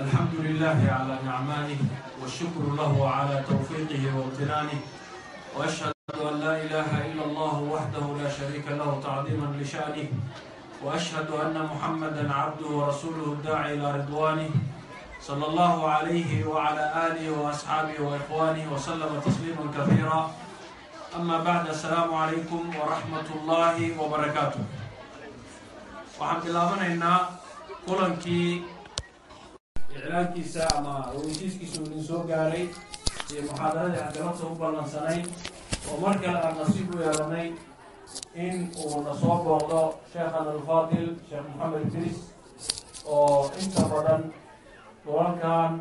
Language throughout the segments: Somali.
الحمد لله على نعمانه والشكر له على توفيقه وامتنانه وأشهد أن لا إله إلا الله وحده لا شريك له تعظيما لشأنه وأشهد أن محمدا عبده ورسوله الداعي إلى رضوانه صلى الله عليه وعلى آله وأصحابه وإخوانه وسلم تسليما كثيرا أما بعد السلام عليكم ورحمة الله وبركاته وحمد الله مننا كلنكي iclaankiisa ama weysiiskiisu idin soo gaaray. Iyo muxaadaradii aan galabta u ballansanayn oo mar kale aan nasiib u yeelanay in uu na soo booqdo sheekhan alfaadil sheekh moxamed idris oo inta badan dolalkan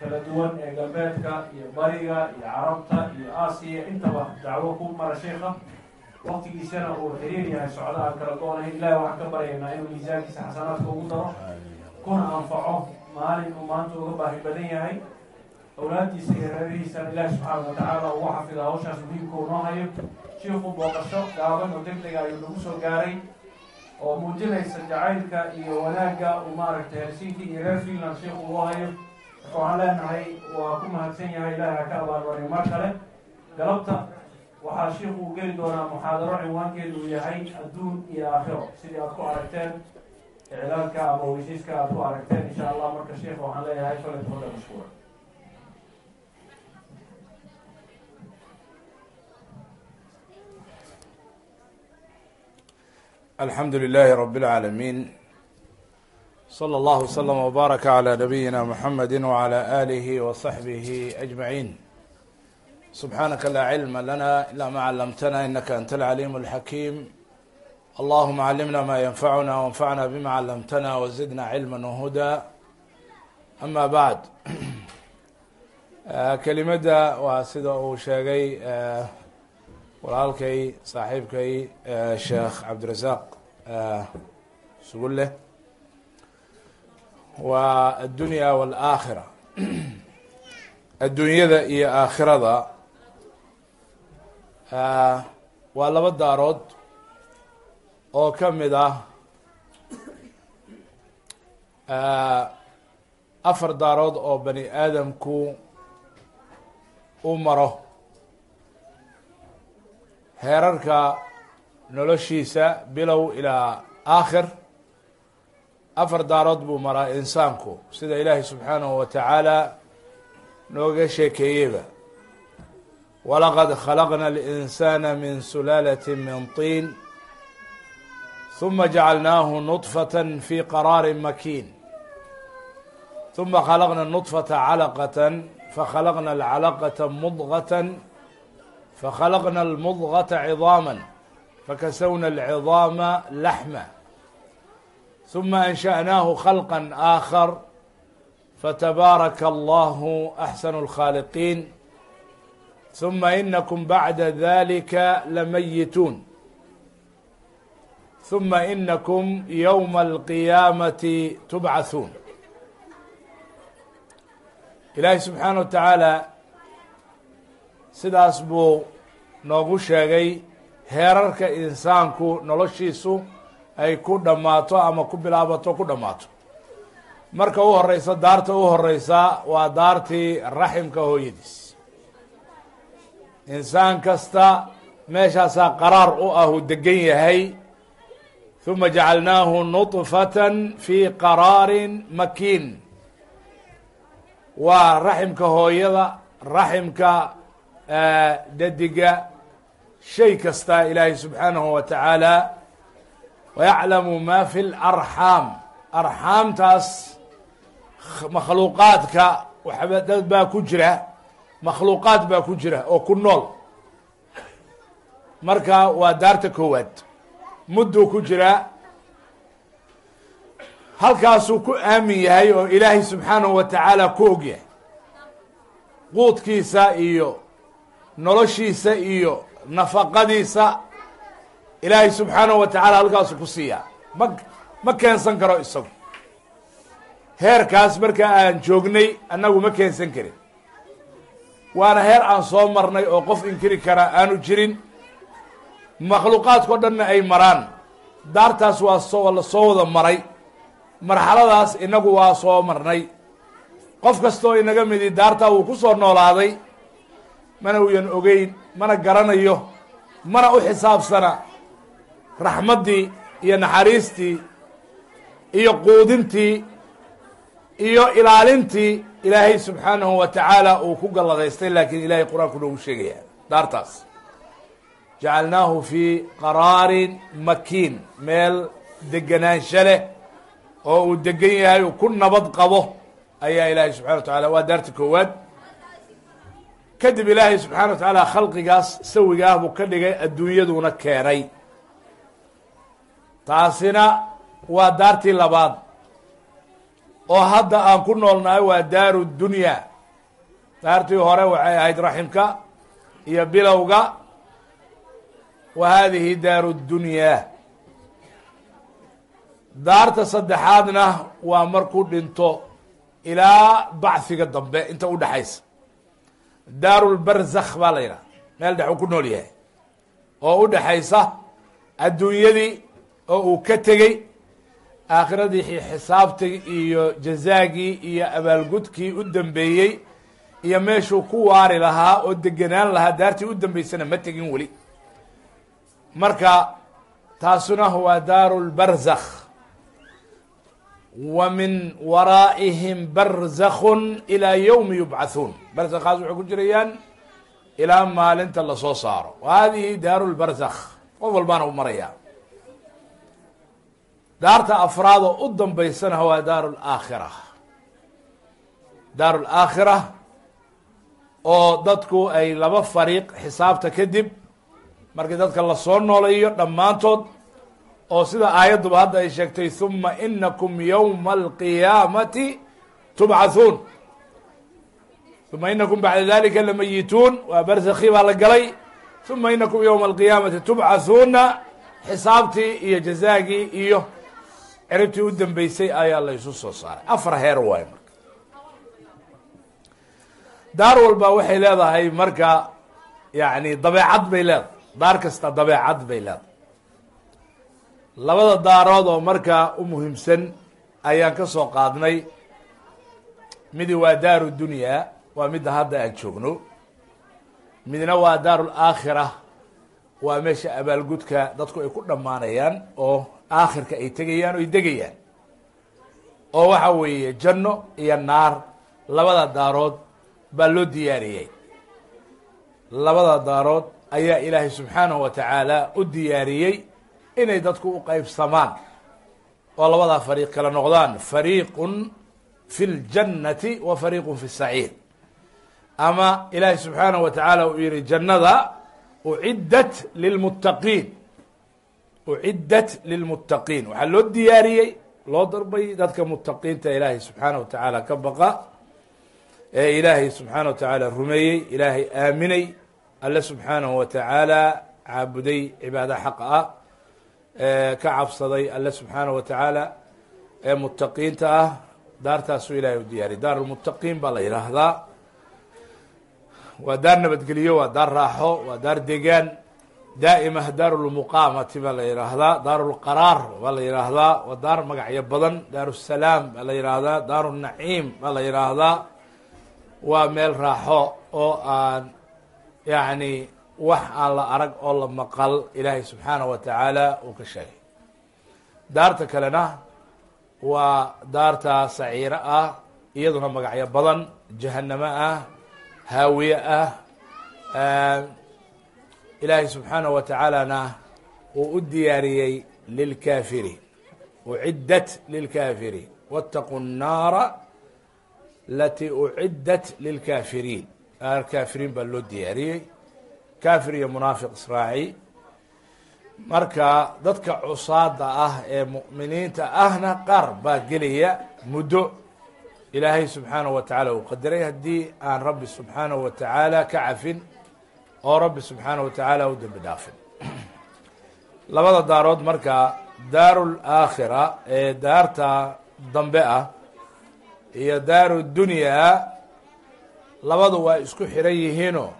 kala duwan ee galbeedka iyo bariga iyo carabta iyo aasiya intaba dacwo ku mara sheekha. Waktigiisana uu xiriir yahay socda aan kala go-nahay ilahi waxaan ka baryaynaa inuu miisaankiisa xasanaadka ugu daro. Kuna anfaco maalin uu maanta uga baahi badan yahay. Awlaaddiisa iyo reerihiisana ilaahi subxaana wa tacaala ugu xafida hawshaas muhiimka uu noo hayo shiiku booqasho gaaban oo deg dega ayuu nagu soo gaaray oo muujinaysa jacaylka iyo wanaagga uu maaragtay helsinki iyo reer finland shiiku uu hayo. Marka waxaan leenahay waa ku mahadsan yahay ilaahi ha ka abaalmariyo mar kale. Galabta waxaa shiiku uu geli doonaa muxaadaro cinwaankeedu uu yahay adduun iyo aakhiro sidii aad ku aragteen iclaanka ama weysiiska aad ku aragteen insha allah marka sheikha waxaan leeyahay fale tafadal mashkuura alxamdu لlh rb العaalمين slى اllah وslm وbaarak عlى nabiyina mxamedi وعlى آlih وصaxbih أجmaعin subxaanaka laa cilma lana ila ma calamtana inaka anta alcaliim اlxakiim allahuma calimna ma yanfacuna wanfacna bima calamtana wazidna cilma wahuda ama bacd kelimadda waa sida uu sheegay walaalkay saaxiibkay sheekh cabdirasaaq sugulle waa addunya wاlaakhira adduunyada iyo aakhirada waa laba daarood oo ka mid ah afar daarood oo bani aadamku u maro. Heerarka noloshiisa bilow ilaa aakhir afar daarood buu maraa insaanku sida ilaahay subxaanahu wa tacaala nooga sheekeeyeyba. Walaqad khalaqna اlinsana min sulaalati min tiin ثuma jacalnaahu nuطfaة fi qaraari makiin ثuma khalaqna الnuطfaةa calaqaة fakhalaqna اlcalaqaةa mudغaة fakhalaqna اlmudغaةa ciظaamا fakasawna اlciظaama laxma ثuma anshأnaahu khalqا آakar fatabaaraka allahu axsanu اlkhaaliqiin ثuma inakum bacda dalika lamayituun ثuma inakum ywma alqiyaamati tubcathuun ilaahi subxaana wa tacaala sidaas buu noogu sheegay heerarka insaanku noloshiisu ay ku dhammaato ama ku bilaabato ku dhammaato. Marka u horeysa daarta u horeysa waa daartii raximka hooyadiis. Insaan kasta meeshaasaa qaraar u ah uu degan yahay ثuma jacalnaahu nuطfaة fi qaraari makiin waa raximka hooyada raximka dadiga shay kasta ilaahay subxaanahu wa tacaala wayaclamu ma fi اlarxaam arxaamtaas makhluuqaadka waxba dad baa ku jira makhluuqaad baa ku jira oo ku nool marka waa daarta koowaad mudduu ku jiraa halkaasuu ku aamin yahay oo ilaahay subxaanahu wa tacaala ku og yahay. quudkiisa iyo noloshiisa iyo nafaqadiisa ilaahay subxaanahu wa tacaala halkaasuu ku siiyaa ma ma keensan karo isagu. Heerkaas marka aan joognay annagu ma keensan karin. Waana heer aan soo marnay oo qof inkiri kara aanu jirin makhluuqaadkao dhanna ay maraan. Daartaas waa soo la soo wada maray. Marxaladaas inagu waa soo marnay. Qof kastoo inaga midi daartaa wuu ku soo noolaaday mana uyan ogeyn mana garanayo mana u xisaabsana. Raxmaddii iyo naxariistii iyo quudintii iyo ilaalintii ilaahay subxaanahu wa tacaala uu ku galladaystay laakiin ilahay qur'aanku noogu sheegaya daartaas jacalnaahu fii qaraarin makiin meel deganaansho leh oo uu degan yahay uu ku nabad qabo ayaa ilaahay subxana wa tacaala waa daarta koowaad kadib ilaahay subxaana wa tacaala khalqigaas sawiga ah buu ka dhigay adduunyaduna keenay taasina waa daartii labaad oo hadda aan ku noolnahay waa daaru dunya daartii hore waxay ahayd raximka iyo bilowga wa hadihi daaru dunyaa daarta saddexaadna waa markuu dhinto ilaa bacfiga dambe inta u dhexaysa daarulbarzakh baa la yidhaha meel dhex uu ku nool yahay oo u dhexaysa adduunyadii oo uu ka tegey aakhiradii xisaabtii iyo jazaagii iyo abaalgudkii u dambeeyey iyo meeshuu ku waari lahaa oo degenaan lahaa daartii u dambeysana ma tegin weli marka taasuna waa daaru lbarzakh wa min waraa'ihim barzakhun ilaa yowmi yubcathuun barzakhaas waxay ku jirayaan ilaa maalinta la soo saaro. Hadihi daaru lbarzakh qof walbaana u maraya daarta afraad oo u dambeysana waa daaru laakhira daaru laakhira oo dadku ay laba fariiq xisaabta kadib markii dadka la soo nooleeyo dhammaantood oo sida aayadduba hadda ay sheegtay huma inakum yowma alqiyaamati tubcathuun uma inakum bacda dalika lamayituun. Waa barzakhi baa la galay. Uma inakum yowma alqiyaamati tubcathuuna xisaabtii iyo jazaagii iyo ciribtii u dambeysay ayaa la isu soo saaray. Afar heer waayo marka. Daar walba waxay leedahay marka yani dabeecad bay leedahay daar kasta dabeecad bay leedahay. Labada daarood oo markaa u muhiimsan ayaan ka soo qaadnay. Midi waa daaru dunyaa waa midda hadda aan joogno. Midna waa daaru laakhira waa meesha abaalgudka dadku ay ku dhammaanayaan oo aakhirka ay tegayaan o ay degayaan. Oo waxa weeye janno iyo naar labada daarood baa loo diyaariyey. Labada daarood ayaa ilaahay subxaanahu wa tacaala u diyaariyey inay dadku u qeybsamaan oo labadaa fariiq kala noqdaan. Fariiqun fi ljannati wa fariiqun fi saciir. Ama ilaahay subxaanahu wa tacaala uu yihi jannada uciddat lilmuttaqiin uciddat lilmuttaqiin waxaa loo diyaariyey loo darbay dadka muttaqiinta ilaahay subxaanaه wa tacaala ka baqa ee ilaahay subxaanaه wa tacaala rumeeyey ilaahay aaminay alle subxaanahu wa tacaala caabuday cibaada xaq ah ka cabsaday alle subxaanaه wa tacaala ee muttaqiinta ah. Daartaasuu ilahay u diyaariyay daar lmuttaqiin baa la yidhaahdaa waa daar nabadgeliyo waa daar raaxo waa daar degaan. Daa'imah daaru lmuqaamati baa la yidhaahdaa daaru lqaraar baa la yidhaahdaa waa daar magacyo badan daaru baa la yidhaahdaa daaru baa la yidhaahdaa waa meel raaxo oo aan yacni wax aan la arag oo la maqal ilaahay subxaanahu wa tacaala uu ka sheegay. Daarta kalena waa daarta saciiro ah iyaduna magacyo badan jahanamo ah haawiye ah ilaahay subxaanahu wa tacaalana uu u diyaariyey lilkaafiriin uciddat lilkaafiriin waataquu nnaara alatii uciddat lilkaafiriin kaafiriin baa loo diyaariyey. Kaafir iyo munaafiq israaci marka dadka cusaada ah ee mu'miniinta ahna qaar baa gelaya muddo. Ilaahay subxaanahu wa tacaala uu qadaray haddii aan rabbi subxaanahu wa tacaala ka cafin oo rabbi subxaanaه wa tacaala u dembi dhaafin. Labada daarood marka daaru laakhira ee daarta dambe ah iyo daaru dunyaa labadu waa isku xiran yihiinoo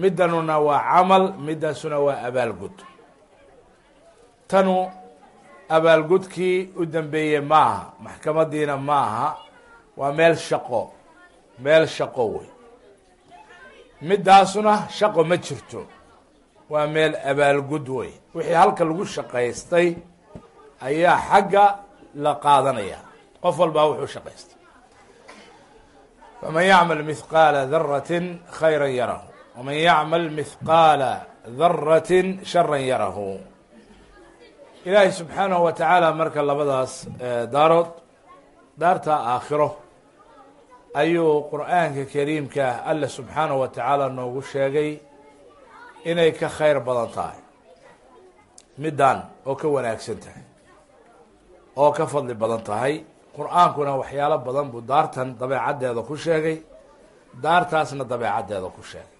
middanuna waa camal middaasuna waa abaalgud. Tanu abaalgudkii u dambeeyey maaha maxkamadiina maaha waa meel shaqo meel shaqo wey. Middaasuna shaqo ma jirto waa meel abaalgud wey. Wixii halka lagu shaqaystay ayaa xagga la qaadanaya. Qof walbaa wuxuu shaqaystay faman yacmal mithqaala daratin khayra yarahu waman yacmal mithqaala daratin sharan yarahu ilaahay subxaanahu wa tacaala marka labadaas daarood daarta aakhiro ayuu qur'aanka kariimka alle subxaanahu wa tacaala noogu sheegay inay ka khayr badan tahay middan oo ka wanaagsan tahay oo ka fadli badan tahay qur'aankuna waxyaalo badan buu daartan dabeecaddeeda ku sheegay. Daartaasna dabeecaddeeda ku sheegay.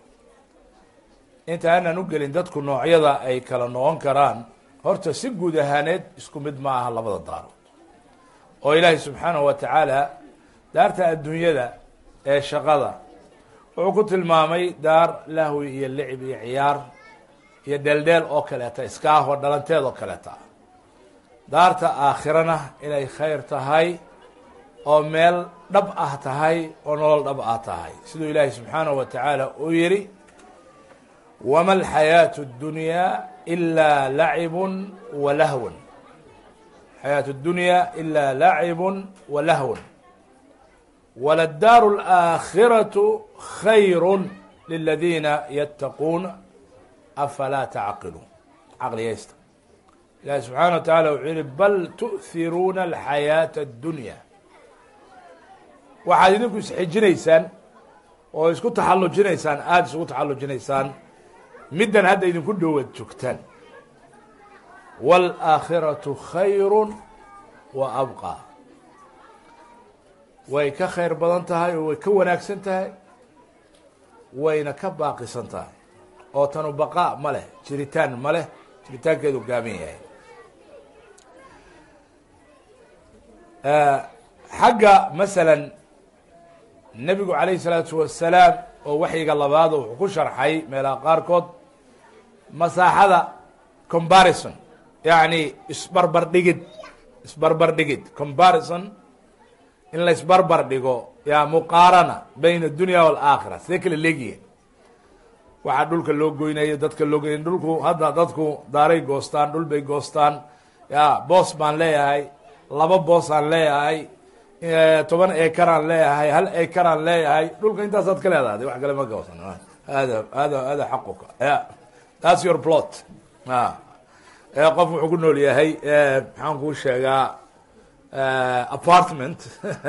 Inta aanan u gelin dadku noocyada ay kala noqon karaan horta si guud ahaaneed isku mid ma aha labada daarood. Oo ilaahay subxaanahu wa tacaala daarta adduunyada ee shaqada wuxuu ku tilmaamay daar lahwi iyo licib iyo ciyaar iyo dheeldheel oo kaleeta iska ah oo dhalanteed oo kaleeta daarta aakhirana inay khayr tahay oo meel dhab ah tahay oo nolol dhab ah tahay. Siduu ilaahi subxaanahu wa tacaala uu yidhi wama alxayaatu اddunyaa ilaa lacibun wa lahwun. Xayaatu ddunyaa ilaa lacibun wa lahwun. Waladaaru alaakhiratu khayru liladiina yattaquuna afalaa tacqiluun caqliyaysta ilahi subxaana wa taala wuxuu yihi bal tu'hiruuna alxayaata addunya. Waxaad idinku isxijinaysaan oo isku taxallujinaysaan aada isugu taxallujinaysaan middan hadda idinku dhowaad joogtaan wاlaakhiratu khayru wa abqaa way ka khayr badan tahay oo way ka wanaagsan tahay wayna ka baaqisan tahay. Oo tanu baqaa ma leh jiritaan ma leh jiritaankeedu gaaban yahay xagga masalan nebigu calayhi salaatu wasalaam oo waxyiga labaad wuxuu ku sharxay meelaha qaarkood masaaxada comparison yacni isbarbar dhigid isbarbar dhigid. Comparison in la dhigo ya muqaarana bayna adunya waalaakhira sidee kala leegyihin waxaa dhulka loo goynayo dadka loo goynay dhulku hadda dadku daaray goostaan dhul bay goostaan ya boos baan leeyahay laba boos aan leeyahay toban ekaraan leeyahay hal ekaraan leeyahay. Dhulka intaasaad ka leedahay wax kale ma goosan. Hada hada hada xaquka ya that's your plot. A qof wuxuu ku nool yahay maxaan kuu sheegaa apartment.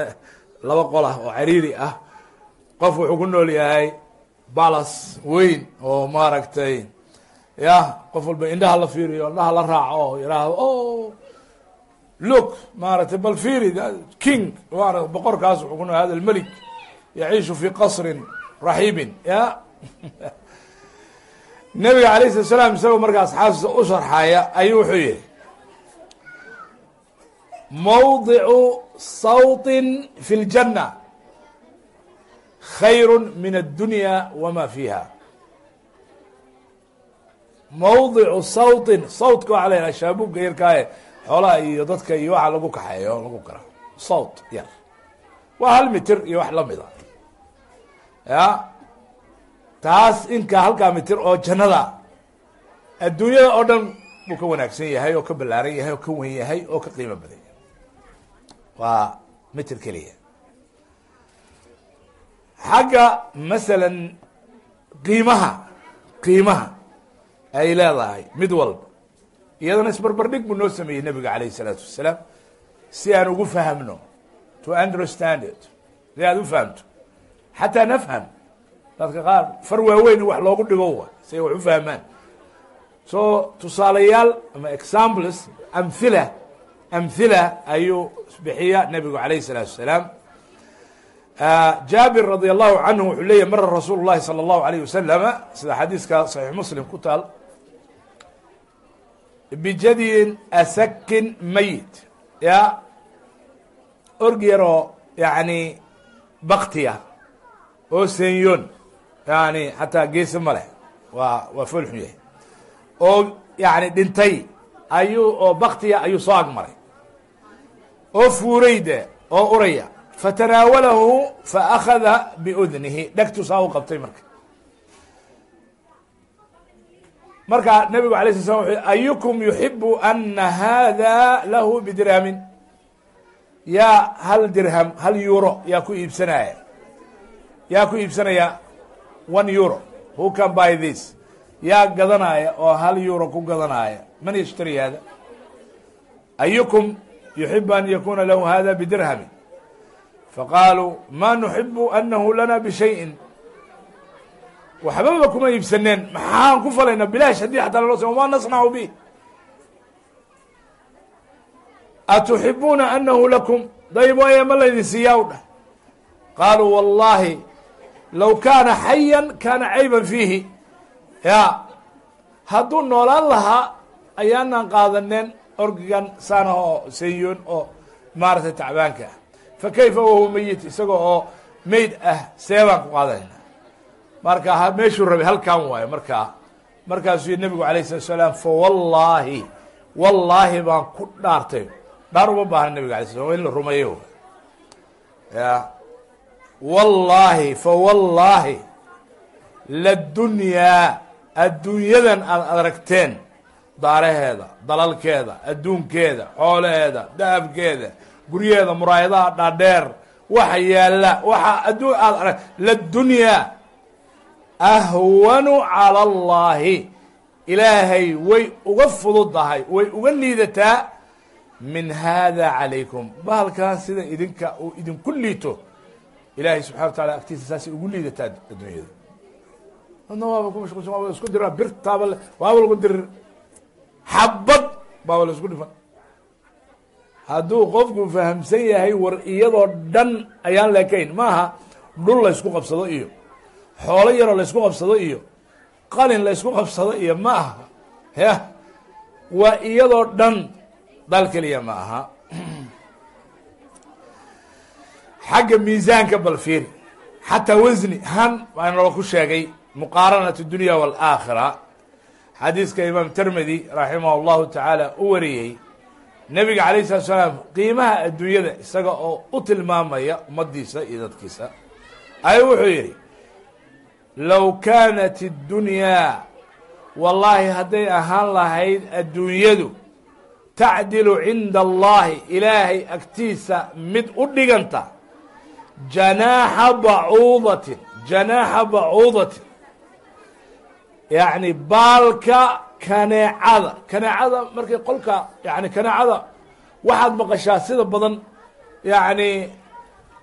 Laba qol ah oo cariiri ah. Qof wuxuu ku nool yahay balas weyn oo maaragtay ya qof walba indhaha la fiiriyo indhaha la raaco oo yiraahdo o look maaragtay bal fiiri king maara boqorkaas wuxuu ku nool hada lmelik yaciishu fi qasrin raxiibin ya. Nabiga alayh salat slaam isagoo marka asxaabtiisa u sharxaya ayuu wuxuu yihi mawdicu sawtin fi ljanna khayru min addunya wama fiiha. Mawdicu sawtin sawtka waxaa la yidhaha shaabuugga yarkaaye xoolaha iyo dadka iyo waxa lagu kaxeeyo lagu kara sawt yar. Waa hal mitir iyo wax lamida ya. Taas inka halkaa mitir oo jannada adduunyada oo dhan buu ka wanaagsan yahay oo ka ballaaran yahay oo ka wen yahay oo ka qiimo badan yahay. Waa mitir keliya. Xagga masalan qiimaha qiimaha ay leedahay mid walba iyadana isbarbardhig buu noo sameeyey nabiga alayh isalaatu wasalaam si aan ugu fahamno to understand it si aad u fahamto xataa nafham dadka qaar far waaweyn in wax loogu dhigo wa si ay wax u fahmaan so tusaalayaal ama examples amhila amhila ayuu bixiya nabigu alayh الsalaatu wasalaam jaabir radi allahu canhu wuxuu leeyahy mara rasuul llahi salى اllahu alayh wasalama sida xadiiska saxiix muslim ku taal bijadyin asakin mayit. Ya org yaroo yani baktiya oo senyon yani xataa geesi ma leh. Waa waa foolxun yahay. Oo yani dhintay. Ayuu oo baktiya ayuu soo agmaray oo fuuray oo uraya. Fatanaawalahu faأkhada biudnihi dhegtu saa u qabtay marka marka nabigu alay sla slam wuxu ayukum yuxibu ana hada lahu bidirhamin yaa hal dirham hal euro yaa ku iibsanaya. Yaa ku iibsanaya one euro who can buy this? Yaa gadanaya oo hal euro ku gadanaya. Man yashtari hada ayukum yuxibu an yakuna lahu hada bidirhamin faqaaluu ma nuxibu anahu lana bishayin waxbaba kuma iibsaneen maxaan ku falaynaa bilaash haddii xataa naloo sama ma nasnacu bi. Atuxibuuna anahu lakum? Dayb waaya ma laydin siiyaa u dhah qaaluu wallahi low kaana xayan kaana cayban fiihi. Ya hadduu noolaan lahaa ayaanaan qaadaneen orgigan saanah oo sanyoon oo maaragtay tacbaanka ah. Fa kayfa wahuwa meyit isaga oo meyd ah seebaan ku qaadanayna marka meeshuu rabay halkan waayo. Markaa markaasuu yii nabigu alayh salatu salaam fa wallaahi baan ku dhaartay. Dhaar uma baahna nabiga alay sla in la rumeeyo ya wallaahi fa wallaahi ladunyaa adduunyadan aad aragteen daaraheeda dalalkeeda adduunkeeda xoolaheeda dahabkeeda guryaheeda muraayadaha dhaadheer waxa yaalla waxa adduun aad arag ladunyaa ahwanu cala allahi. Ilaahay way uga fududahay way uga liidataa. Min hada calaykum. Bahalkan sida idinka uu idinku liito. Ilaahay subxana wa taala agtiisa saasay ugu liidataa adduunyada. Adna waaba ku mashquulsan waaba isku diraa birtaaba waaba lagu dirir xabad baaba la isku dhifan hadduu qofku fahamsan yahay war iyadoo dhan ayaan leekayn. Maaha dhul laysku qabsado iyo xoolo yaroo laysku qabsado iyo qalin laysku qabsado iyo ma aha. Ya waa iyadoo dhan dal keliya ma aha. Xagga miisaanka bal fiiri. Xataa wasni han baa noo ku sheegay muqaaranat dunya waalaakhira xadiiska imaam termedi raximah allahu tacaala u wariyey nebiga alayh salatu salaam qiimaha adduunyada isaga oo u tilmaamaya ummadiisa iyo dadkiisa. Ayuu wuxuu yidhi low kaanat اddunyaa wallaahi hadday ahaan lahayd adduunyadu tacdilu cinda allahi ilaahay agtiisa mid u dhiganta janaaxa bacuudatin janaaxa bacuudatin yacni baalka kaneecada kaneecada markay qolka yani kaneecada waxaad maqashaa sida badan yacni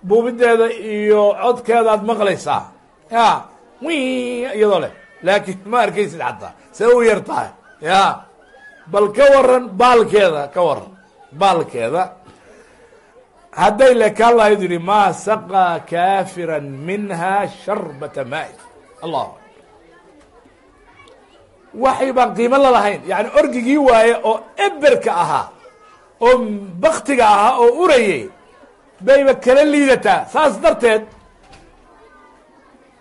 buubideeda iyo codkeedaad maqlaysaa. Ya iyadoo leh. Laakiin ma arkaysid xataa see u yar tahay. Ya. Bal ka waran baalkeeda ka waran baalkeeda. Hadday lekaan lahayd yihi maa saqaa kaafira minha sharbata maai allahu waxay baan qiimo lalahayn yani orgigii waaye oo eberka ahaa oo baktiga ahaa oo urayay bayba kala liidataa saas darteed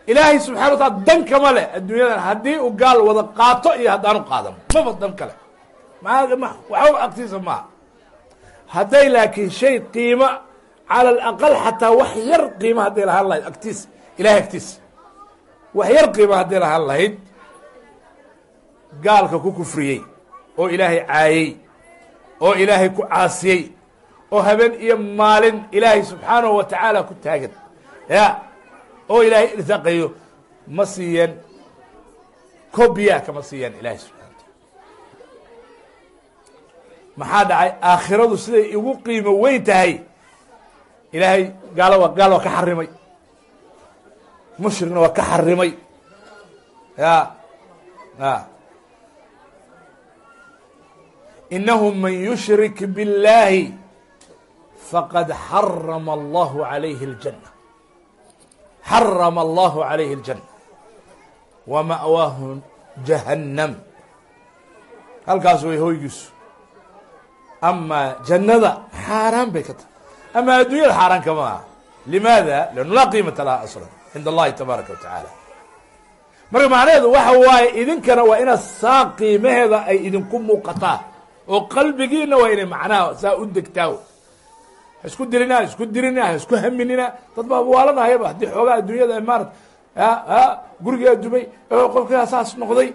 ilaahay subxana wa taala dan kama leh. Adduunyadan haddii u gaal wada qaato iyo haddaanu qaadan maba dan kale maa waxba agtiisa maaha hadday laakiin shay qiimo cala alaqal xataa wax yar qiima hadday lahaan lahayd agtiisa ilahay agtiisa wax yar qiima hadday lahaan lahayd gaalka ku kufriyey oo ilaahay caayey oo ilaahay ku caasiyey oo habeen iyo maalin ilaahay subxaanahu wa tacaala ku taagan ya oo ilaahay irsaaqayo ma siiyan kobiya kama siiyan ilahay subxana wataala maxaa dhacay? Aakhiradu siday igu qiimo weyn tahay. Ilaahay gaalo waa gaal waa ka xarimay. Mushrigna waa ka xarimay. Ya ya. Inahu man yushrik biاllaahi faqad xarama allahu calayhi اljanna xarama allahu calayhi اljanna wa ma'waahu jahannam halkaas way hoygiisu amaa jannada xaaraan bay ka tahay ama adduunyada xaaraan kama aha limaada liannu laa qiimata laha aslan cinda allahi tabaaraka wa tacaala marka macnaheedu waxa waaye idinkana waa inaad saa qiimaheeda ay idinku muuqataa oo qalbigiina waa inay macnaha saa u degtaa isku dilina isku dirina isku haminina. Dad baa waalanahayaba haddii xoogaa adduunyada maarat gurigaa dumay qofkaa saas noqday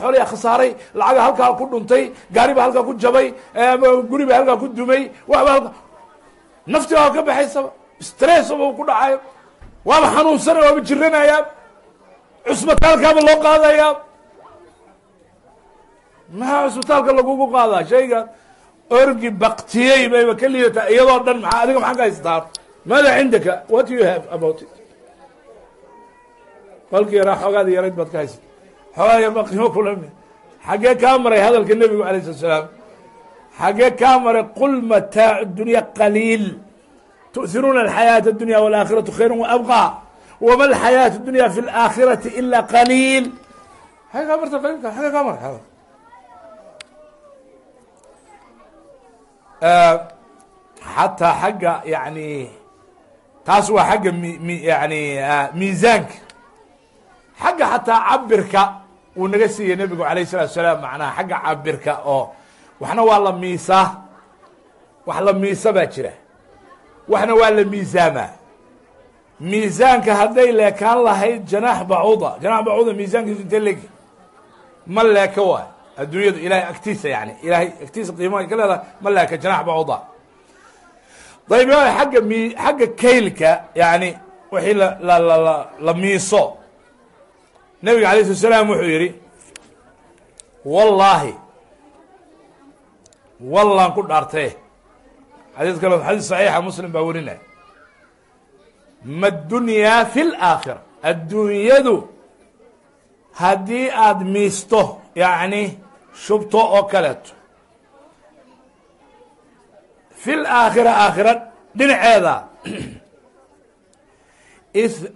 xoolyaa khasaaray lacaga halkaa ku dhuntay gaari baa halkaa ku jabay guri baa halkaa ku dumay waba halka nafti baa ka baxaysaba stressba ku dhacayo waaba xanuunsanay waaba jiranayaa cusbitaalkaaba loo qaadayaa maxaa cusbitaalka lagugu qaadaa shayga orgi baktiyey bayba ka liidataa iyadoo dhan maa adiga maxaa ka haystaa maada cindaka what you have about it kolkii yaraa xoogaada yarayd baad ka haysat xoogaa yar baa qiimo kulami xaggee kaa maray hadalka nebigu alayh slat slaam xaggee kaa maray qul mataacu dunya qaliil tu'hiruuna alxayaaةa اdunya wاlaakhiratu khayra waabqى wama alxayaaةu dunya fi اlaakhirati ila qaliil xagee kaa marta qaliilka xagee kaa maray xataa xagga yani taas waa xagga m yani miisaanka. Xagga xataa cabirka uu naga siiyey nebigu alayh الsalatu salaam macnaha xagga cabirka oo waxna waa la miisaa wax la miisa baa jira. Waxna waa la miisaamaa miisaanka hadday leekaan lahayd janaax bacuuda janax bacuuda miisaankiisu inte legi ma leeka waay adduunyadu ilahay agtiisa yani ilahay agtiisa qiimaha ka leedahay ma leeka janax bacuuda dayb agga mi xagga kaylka yani wixii la miiso. Nabiga alayh slat slaam wuxuu yihi wallaahi wallaan ku dhaartay xadiis kale xadiis saxiixa muslim baa werinaya ma dunyaa fi laakhira adduunyadu haddii aada miisto yacni shubto oo kaleeto. Fi laakhira aakhira dhinaceeda.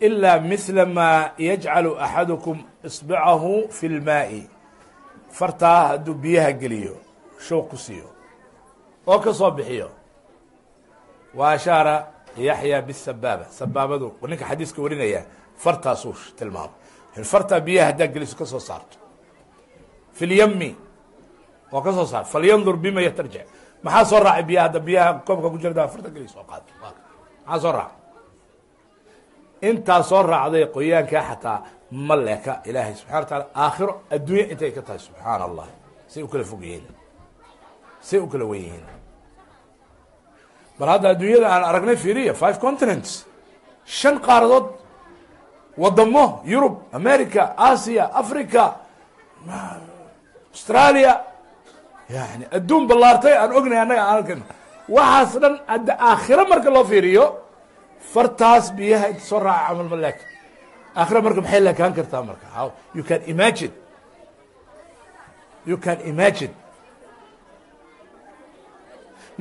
Ilaa mila maa yajcalu axadukum isbicahu fi lmaa'i fartaa hadduu biyaha geliyo shooq ku siiyo oo ka soo bixiyo. Wa ashaara yaxya bisabaaba sabaabadu ninka xadiiska warinaya fartaasuu tilmaamay. Fartaa biyaha haddaa geliso ka soo saarto. Fi lyami oo ka soo saarto falyandur bima yatarjic maxaa soo raacay biyaha hadda? Biyaha koobka ku jirta farta geli soo qaad maxaa soo raacay? Intaa soo raacday qoyaankaa xataa ma leeka. Ilaahay subxana wa taala aakhiro adduunya intay ka tahay. Subxaana allah say u kala fog yihiin. Say u kala wen yihiin. Bal hadda adduunyada aan aragnay fiiriya five continents. Shan qaaradood. Wadamo yurub america asia africa australia yani adduun ballaartay aan ognay annaga aan arkan waxaas dhan adda aakhiro marka loo fiiriyo fartaas biyaha inta soo raaca camal ma leeka aakhira marka maxay leekaan kartaa marka? How? You can imagine. You can imagine.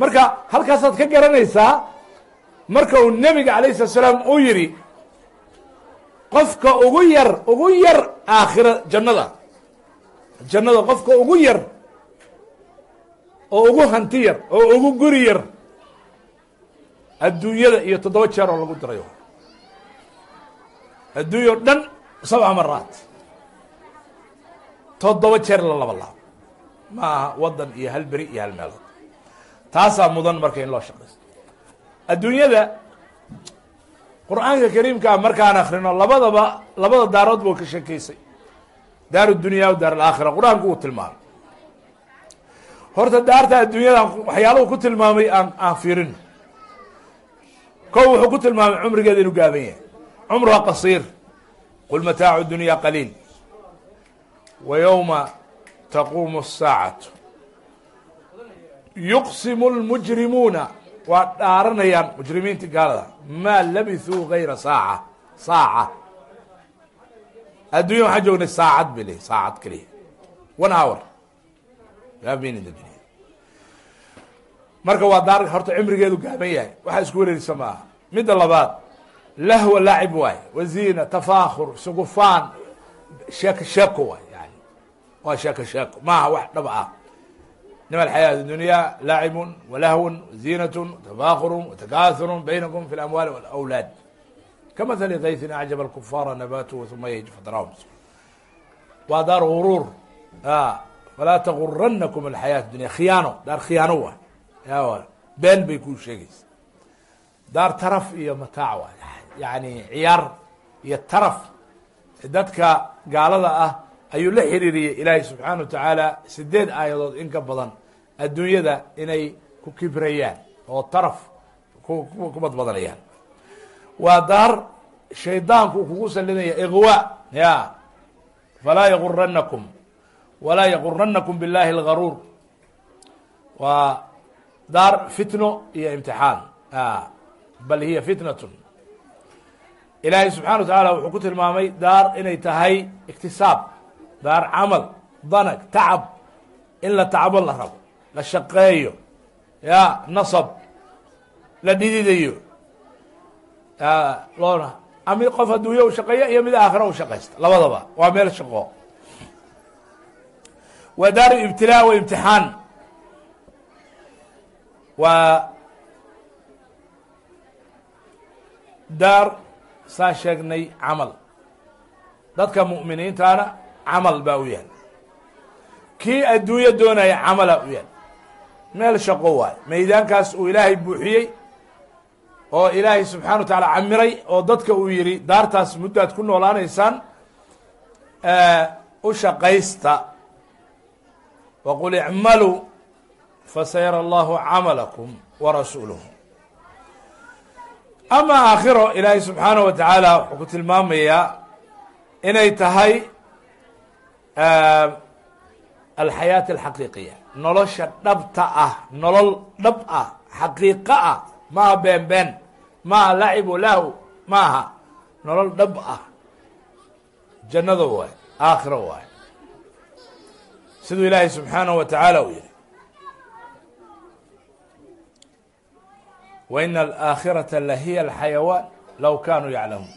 Marka halkaasaad ka garanaysaa marka uu nebiga alayh salat slaam uu yihi qofka ugu yar ugu yar aakhira jannada. Jannada qofka ugu yar oo ugu hanti yar oo ugu guri yar adduunyada iyo toddoba jeer oo lagu dirayo. Adduunya o dhan sabca maraat toddoba jeer la laba laabo ma aha waddan iyo hal beri iyo hal meelood. Taasaa mudan marka in loo shaqaysto adduunyada qur'aanka kariimkaa markaan akrino labadaba labada daarood buu ka shekeysay daar dunya daar alaakhira qur'aanku uu tilmaamay horta daarta adduunyada waxyaalahu ku tilmaamay aan aan fiirin. Ko wuxuu ku tilmaamay cumrigeeda inuu gaaban yahay. Cumruha qasiir. Qul mataacu dunya qaliil. Wa yowma taquumu asaacatu yuqsimu lmujrimuuna waa dhaaranayaan mujrimiinta gaalada. Maa labithuu gayra saaca. Saaca. Addunya waxaan joognay saacad bay saacad keliya. One hour marka waa daar horta cimrigeedu gaaban yahay. Waxaa isku wareerisa maaha midda labaad lahwa laacib waay waziina tafaakur sugufaan. Sheeko sheeko waay yani. Waa sheeko sheeko maaha wax dhab ah. Inama alxayaat dunya laacibun walahwun waziinatun tafaakurun watakaathurun baynakum fi اlamwaali wاlawlaad kamahali kaysin acjaba alkufaara nabatuhu uma yahij fatraahum waa daar guruur falaa taguranakum alxayaat dunya khiyaano daar khiyaano waay ya been bay kuu sheegaysa daar taraf iyo mataac waay yacni ciyaar iyo taraf dadka gaalada ah ayuu la xiriiriyey ilaahay subxaana wa tacaala sideed aayadood in ka badan adduunyada inay ku kibrayaan oo taraf ku badbadanayaan waa daar shaydaanku kugu salinaya iqwa ya falaa yaguranakum walaa yaguranakum billahi اlgaruur waa daar fitno iyo imtixaan. Bal hiya fitnatun. Ilaahay subxana wa tacaala wuxuu ku tilmaamay daar inay tahay iktisaab daar camal danag tacab. In la tacbo la rabo la shaqeeyo ya nasab la dhididayo. Loona mid qof adduunya u shaqeeya iyo mid aakhira u shaqaysta labadaba waa meel shaqo. Waa daaru ibtilaa wa imtixaan waa daar saa sheegnay camal. Dadka mu'miniintana camal baa u yaal. Kii adduunyo doonaya camalaa u yaal. Meel shaqo waay. Maydaankaas uu ilaahay buuxiyey oo ilaahay subxana wa tacaala camiray oo dadka uu yidhi daartaas muddaad ku noolaanaysaan u shaqaysta. Waqul icmaluu fasayara allahu camalakum warasuuluh ama aakhiro ilaahay subxaana wa tacaala wuxuu ku tilmaamayaa inay tahay alxayaat alxaqiiqiya. Nolosha dhabta ah nolol dhab ah xaqiiqo ah maaha been been maaha lacibu lahu maaha. Nolol dhab ah. Jannada waay aakhiro waay. Siduu ilaahay subxaanahu wa tacaala uu yihi waina alaakhirata lahiya alxayawaan low kanuu yaclamuun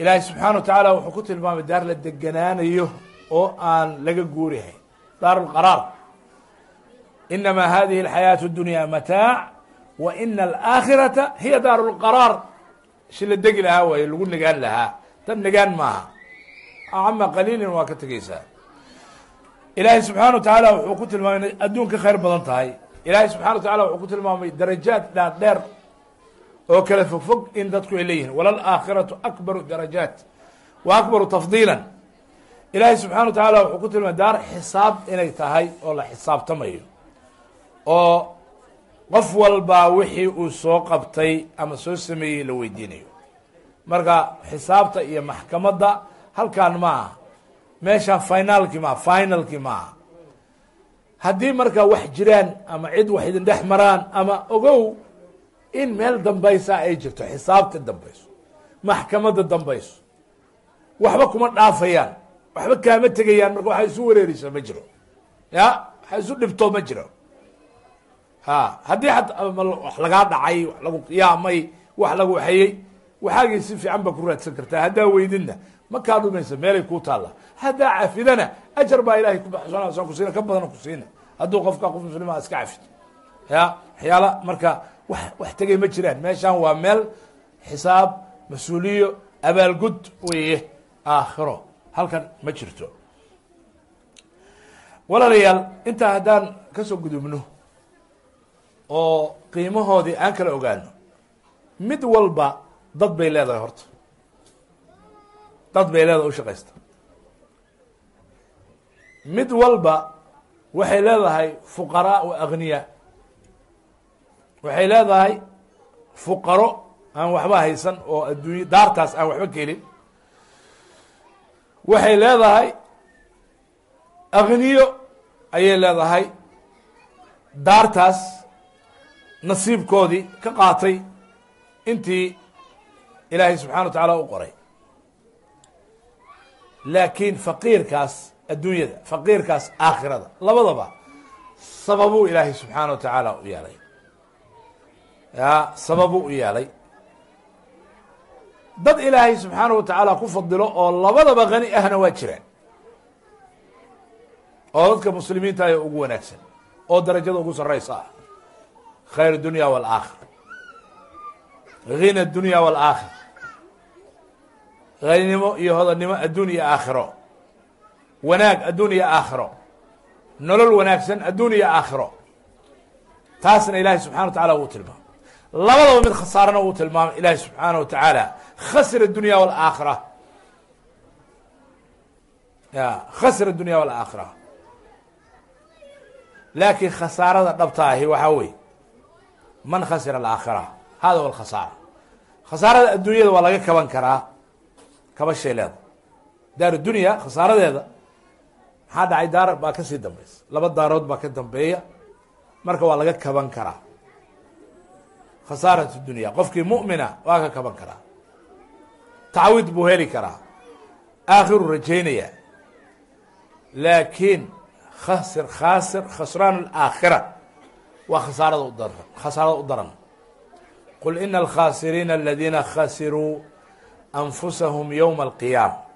ilaahay subxaana wa tacaala wuxuu ku tilmaamay daar la deganaanayo oo aan laga guurihayn daar lqaraar inamaa hadihi alxayaaةu اdunya mataac wa ina alaakhirata hiya daar lqaraar shi la degi lahaa waaye lagu negaan lahaa. Tan negaan maaha. Ama qaliilin waa ka tegeysaa ilaahay subxaana wa tacaala wuxuu ku tilmaamay inay adduun ka khayr badan tahay ilaahay subxana wa tacala wuxuu ku tilmaamay darajaad dhaadheer oo kala fogfog in dadku ay leeyihiin walalaakhiratu akbaru darajaat. Wa akbaru tafdiila ilaahay subxana wa tacaala wuxuu ku tilmaamay daar xisaab inay tahay oo la xisaabtamayo. Oo qof walbaa wixii uu soo qabtay ama soo sameeyey la weydiinayo. Marka xisaabta iyo maxkamadda halkaan ma aha meeshaan finaalkii maaha finalkii maaha haddii marka wax jiraan ama cid wax idin dhex maraan ama ogow in meel dambaysa ay jirto xisaabta dambayso maxkamadda dambayso waxba kuma dhaafayaan waxba kaama tegayaan marka waxa isu wareereysa ma jiro. Ya waxa isu dhibto ma jiro. Ha haddii wax lagaa dhacay wax lagu qiyaamay wax lagu waxeeyey waxaagii si fiican baa ku raadsan kartaa haddaa weydidna ma kaa dhumaysa meelay kuu taalla. Haddaa cafidana ajar baa ilahay kubaxsana kusiina ka badana kusiina hadduu qofka qof muslima iska cafid ya waxyaala marka wax wax tegay ma jiraan meeshaan waa meel xisaab mas'uuliyo abaalgud weeye aakhiro halkan ma jirto walaalayaal intaa haddaan ka soo gudubno oo qiimahoodii aan kala ogaano mid walba dad bay leedahay horta dad bay leedahay u shaqaysta mid walba waxay leedahay fuqaraa wa akhniyaa waxay leedahay fuqaro aan waxba haysan oo adduunya daartaas aan waxba kelin waxay leedahay akhniyo ayay leedahay. Daartaas nasiibkoodii ka qaatay intii ilaahay subxana wa tacaala u qoray. Laakiin faqiirkaas adduunyada faqiirkaas aakhirada. Labadaba sababuu ilaahay subxaana wa tacaala u yeelay ya sababuu u yeelay dad ilaahay subxaana wa tacaala ku fadilo oo labadaba kani ahna waa jiraan. Oo dadka muslimiinta ay ugu wanaagsan. Oo darajada ugu sareysa ah khayr dunya wاlaakhir hina dunya wاlaakhir haynimo iyo hodannimo adduun iyo aakhiro wanaag adduun iyo aakhiro. Nolol wanaagsan adduun iyo aakhiro. Taasna ilaahay subxana wa tacala wuu tilmaamay. Labadaba mid khasaarana uu tilmaamay ilaahay subxaana wa tacaala khasira dunya walaakhira ya khasira dunya walaakhira laakiin khasaarada dhabta ahi waxaa wey man khasira alaakhira hada huwa alkhasaara khasaarada adduunyada waa laga kaban karaa kaba daar dunya khasaaradeeda maxaa dhacay daar baa ka sii dambeysa laba daarood baa ka dambeeya. Marka waa laga kaban karaa. Khasaarat dunya. Qofkii mu'mina waa ka kaban karaa. Tacwiid buu heli karaa. Aakhiru rajaynaya laakiin khasir khaasir khasraan alaakhira waa khasaarada u daran khasaarada u daran. Qul ina alkhasiriina aladiina khasiruu anfusahum yowma alqiyaama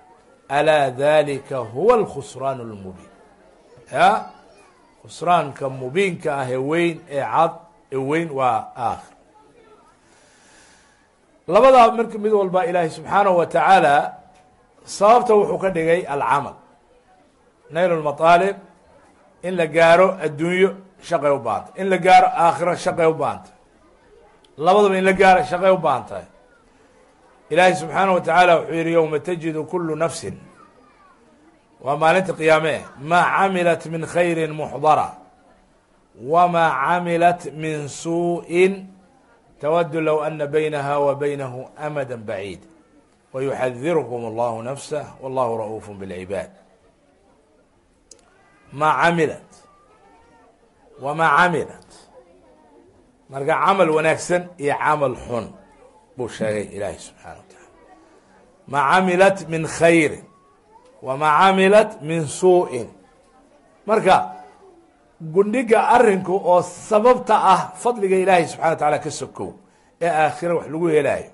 alaa dalika huwa alkhusraan اlmubiin ya khusraanka mubiinka ah ee weyn ee cad ee weyn waa aakhir labadaa marka mid walba ilaahay subxaanahu wa tacaala sababta wuxuu ka dhigay alcamal nayl lmaaalib in la gaaro adduunyo shaqay u baahantay in la gaaro aakhiro shaqay u baahantay labadaba in la gaaro shaqay u baahan tahay ilaahay subxaanaه watacaala wuxuu yihi yowma tajidu kulu nafsi waa maalinta qiyaamee maa camilat min khayri muxdara wamaa camilat min suuءi twadu low ana baynaha wa baynahu amada baciid wayuxadirkum allahu nafsah wallahu ra'uufu bilcibaad. Maa camilat wamaa camilat. Marka camal wanaagsan iyo camal xun buu sheegay ilaahi subxaana wa tacaala. Ma camilat min khayrin wama camilat min suu-in. Marka gundhiga arinku oo sababta ah fadliga ilaahay subxana wa tacaala ka sokow ee aakhira wax lagu helaayo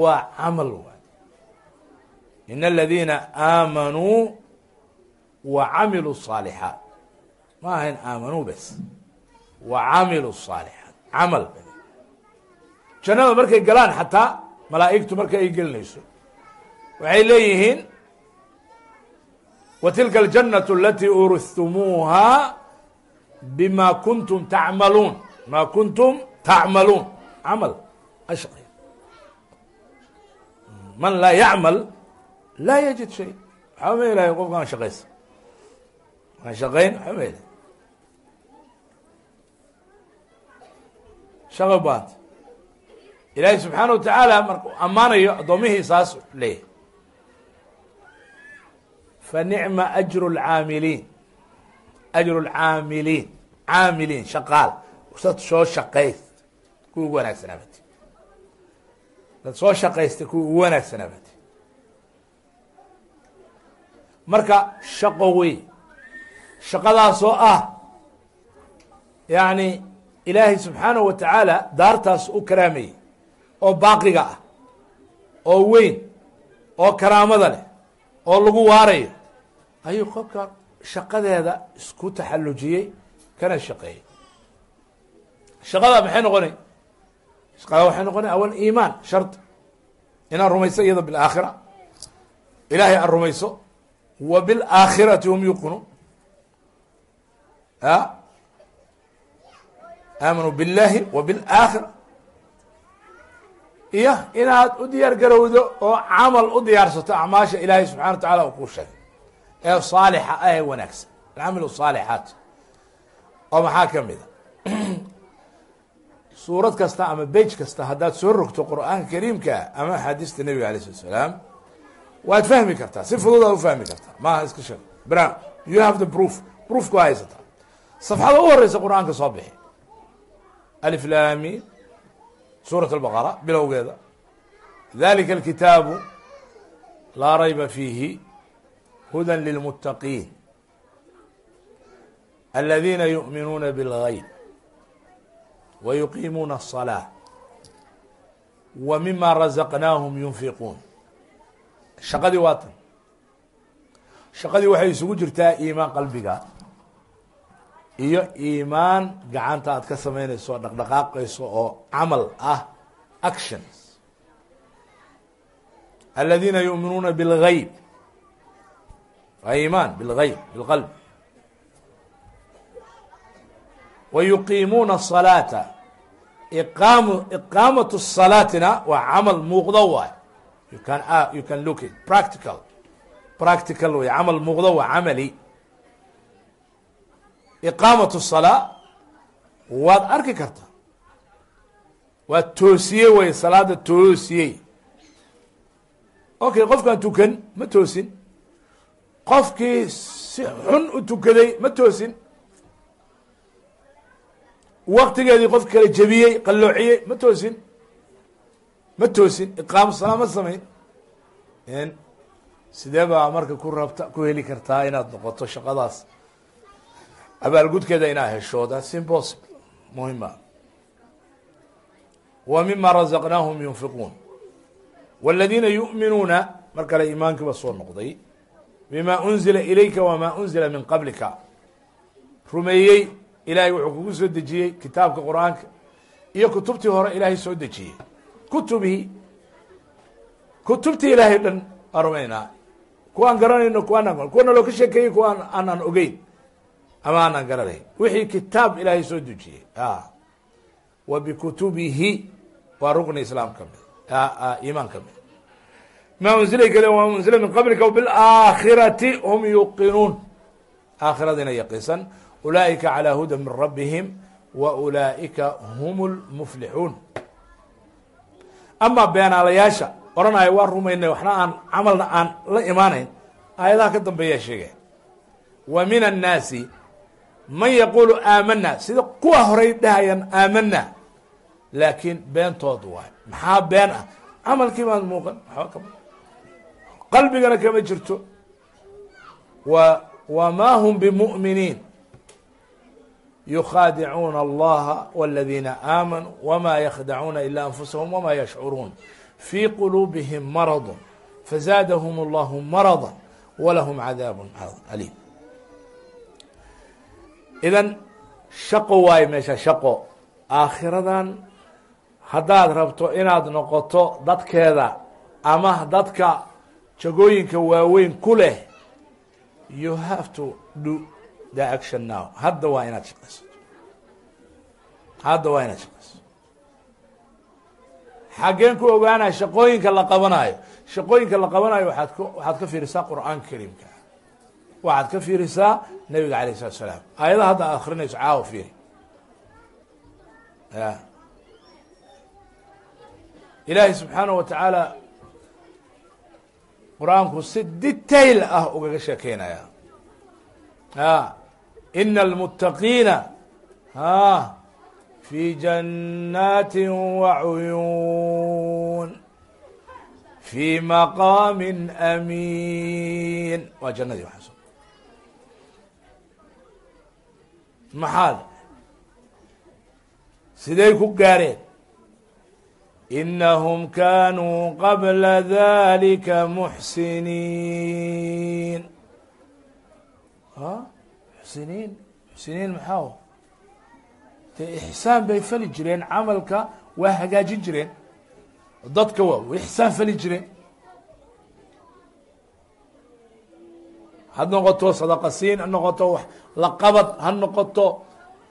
waa camal waay. In aladiina aamanuu wa camiluu saalixaat ma ahayn aamanuu bes. Wa camiluu saalixaat camal jannada markay galaan xataa malaa'igtu marka ay gelinayso. Waxay leeyihiin w tilka اljanaة alati uristumuuha bima kuntum tacmaluun ma kuntum tacmaluun camal ashqi. Man laa yacmal laa yajid shay. Waxba ma helayo qofka aan shaqaysa? Aan shaqayn? Waxba ma helay shaqa baanta ilaahay subxaana wa tacaala markuu ammaanayo addoomihiisaas leeyahy fanicma ajru lcaamiliin ajru lcaamiliin caamiliin. Shaqaal. Dad soo shaqayst kuwa ugu wanaagsanaa bati dad soo shaqaysta kuwa ugu wanaagsanaa bati marka shaqo wey shaqadaasoo ah yacni ilaahay subxaanahu wa tacaala daartaas u karaamayey oo baaqiga ah oo weyn oo karaamada leh oo lagu waarayo ayuu qofka shaqadeeda isku taxallujiyey kana shaqeeyey. Shaqada maxay noqonay? Shaqada waxay noqonay awal iimaan shart. Inaad rumayso iyada bilaakhira ilaahay aad rumayso wa bilaakhirati hum yuqinuun a aamanuu biاllahi wa bilaakhira iyo inaad u diyaar garowdo oo camal u diyaarsato acmaasha ilaahay subxana wa tacala uu kuu sheegay. Ee saalixa ah ee wanaagsan. Alcamilu saalixaat oo maxaa ka mid suurad kasta ama bej kasta haddaad soo rogto qur'aanka kariimkaa ama axaadiista nebiga alay slat slaam waad fahmi kartaa si fududaad u fahmi kartaa. Maaha iska sheeg. Bra you have the proof. Proofku haysataa. Safxada u horeysa qur'aanka soo bixi. Alif lami suuraة الbaqara bilowgeeda dalika اlkitaabu laa rayba fiihi huda lilmuttaqiin aladiina yuؤminuuna bاlgayb wa yuqiimuuna الصalaaة wa mima razaqnaahum yunfiquun shaqadii waa tan shaqadii waxay isugu jirtaa iimaan qalbiga iyo iimaan gacanta aad ka samaynayso oo dhaqdhaqaaqayso oo camal ah actions. Aladiina yuminuuna bilgayb waa iimaan bilgayb bilqalbi wa asalaata iqaamu iqaamatu salaatina waa camal muuqdo waay. You can ah, you can look it. Practical. Practical way camal muuqdo waa camali iqaamatu الsalaa waad arki kartaa waa toosiye way salaada toosiyey. Okay qofkaan tukan ma toosin. Qofkii si xun u tukaday ma toosin. Waktigeedii qofki kale jebiyey qalloociyey ma toosin. Ma toosin iqaamo salaa ma samayn. Sidee baa marka ku rabta ku heli kartaa inaad noqoto shaqadaas abaalgudkeeda inaad hesho that's impossible. Muhima wa mima razaqnaahum yunfiquun wاladiina yu'minuuna mar kale iimaankiiba soo noqday bima unzila ilayka wama unzila min qablika. Rumeeyey ilahay wuxuu kugu soo dejiyey kitaabka qur'aanka iyo kutubtii hore ilaahay soo dejiyey. Kutubihi kutubtii ilaahay dhan aan rumaynaa kuwaan garanayno kuwaan kuwana loo ka sheekeeyey kuwa aanaan ogeyn ama aanaan garanayn wixii kitaab ilaahay soo dejiyey wa bikutubihi waa rukni islaam ka mid iimaan ka mid ma unzila kale wama unzila min qablika wbiاlaakhirati hum yuqinuun aakhiradiina yaqiinsan ulaaئika calى huda min rabihim wa ulaaئika hum اlmuflixuun ama beenaalayaasha odhanaya waa rumaynay waxna aan camalna aan la imaanayn aayadaha ka dambeeyaa sheegaya wa min الnaasi man yaquulu aamana sida kuwa horay dhahayaan aamana laakiin beentood waay. Maxaa been ah? Camalkii maan muuqan waxba kama qalbigana kama jirto. Wa wamaa hum bimu'miniin? Yukhaadicuuna allaha waladiina aamanuu wama yakhdacuna ilaa anfusahum wama yashcuruun fii quluubihim maradu fazaadahum allahu marada walahum cadaabu caliim idan shaqo waaye meesha shaqo. Aakhiradan haddaad rabto inaad noqoto dadkeeda ama dadka jagooyinka waaweyn ku leh you have to do the action now. Hadda waa inaad shaqaysato. Hadda waa inaad shaqaysato. Xaggeen ku ogaanaya shaqooyinka la qabanayo. Shaqooyinka la qabanayo waaad k waxaad ka fiirisaa qur'aanka kariimka waxaad ka fiirisaa nabiga alayh salatu salaam. Ayadaha hadda ad akrinayso caawa fiiri. Ya. Ilaahay subxaanah wa tacaala qur'aanku si detail ah ugaga sheekeynaya a ina almuttaqiina a fi janati wa cuyuun fi maqaami amin waa jannadii waa maxaad? Siday ku gaareen. Inahum kanuu qabla dalika muxsiniin. Muxsiniin? Muxsiniin maxaa dee ixsaan bay fali jireen camalka waa hagaajin jireen. Dadka waa ixsaan fali jireen ha noqoto sadaqa siin ha noqoto wax laqabad ha noqoto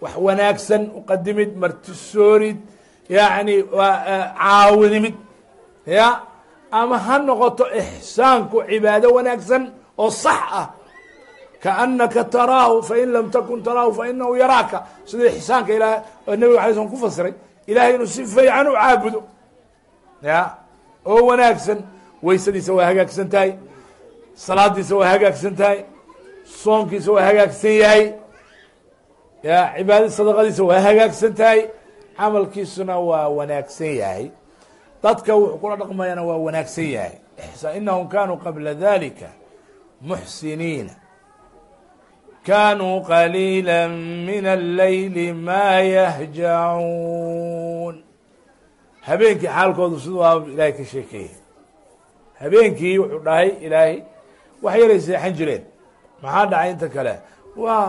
wax wanaagsan uqadimid martisoorid yacni caawinimid ya ama ha noqoto ixsaanku cibaado wanaagsan oo sax ah. Kaanaka taraahu fain lam takun taraahu fainahu yaraaka. Sida ixsaanka ilaah nabiga alay slam ku fasiray ilahay inuu si fiican u caabudo. Ya oo wanaagsan. Weysadiisa waa hagaagsan tahay salaadiisa waa hagaagsan tahay soonkiisa waa hagaagsan yahay ya cibaada sadaqadiisa waa hagaagsan tahay camalkiisuna waa wanaagsan yahay. Dadka wuxuu kula dhaqmayana waa wanaagsan yahay. Inahum kanuu qabla dalika muxsiniina kanuu qaliila min allayli ma yahjacuun habeenkii xaalkoodu siduu ilahay ka sheekeeyey. Habeenkii wuxuu dhahay ilaahay wax yaray seexan jireen. Maxaa dhacay inta kale? Waa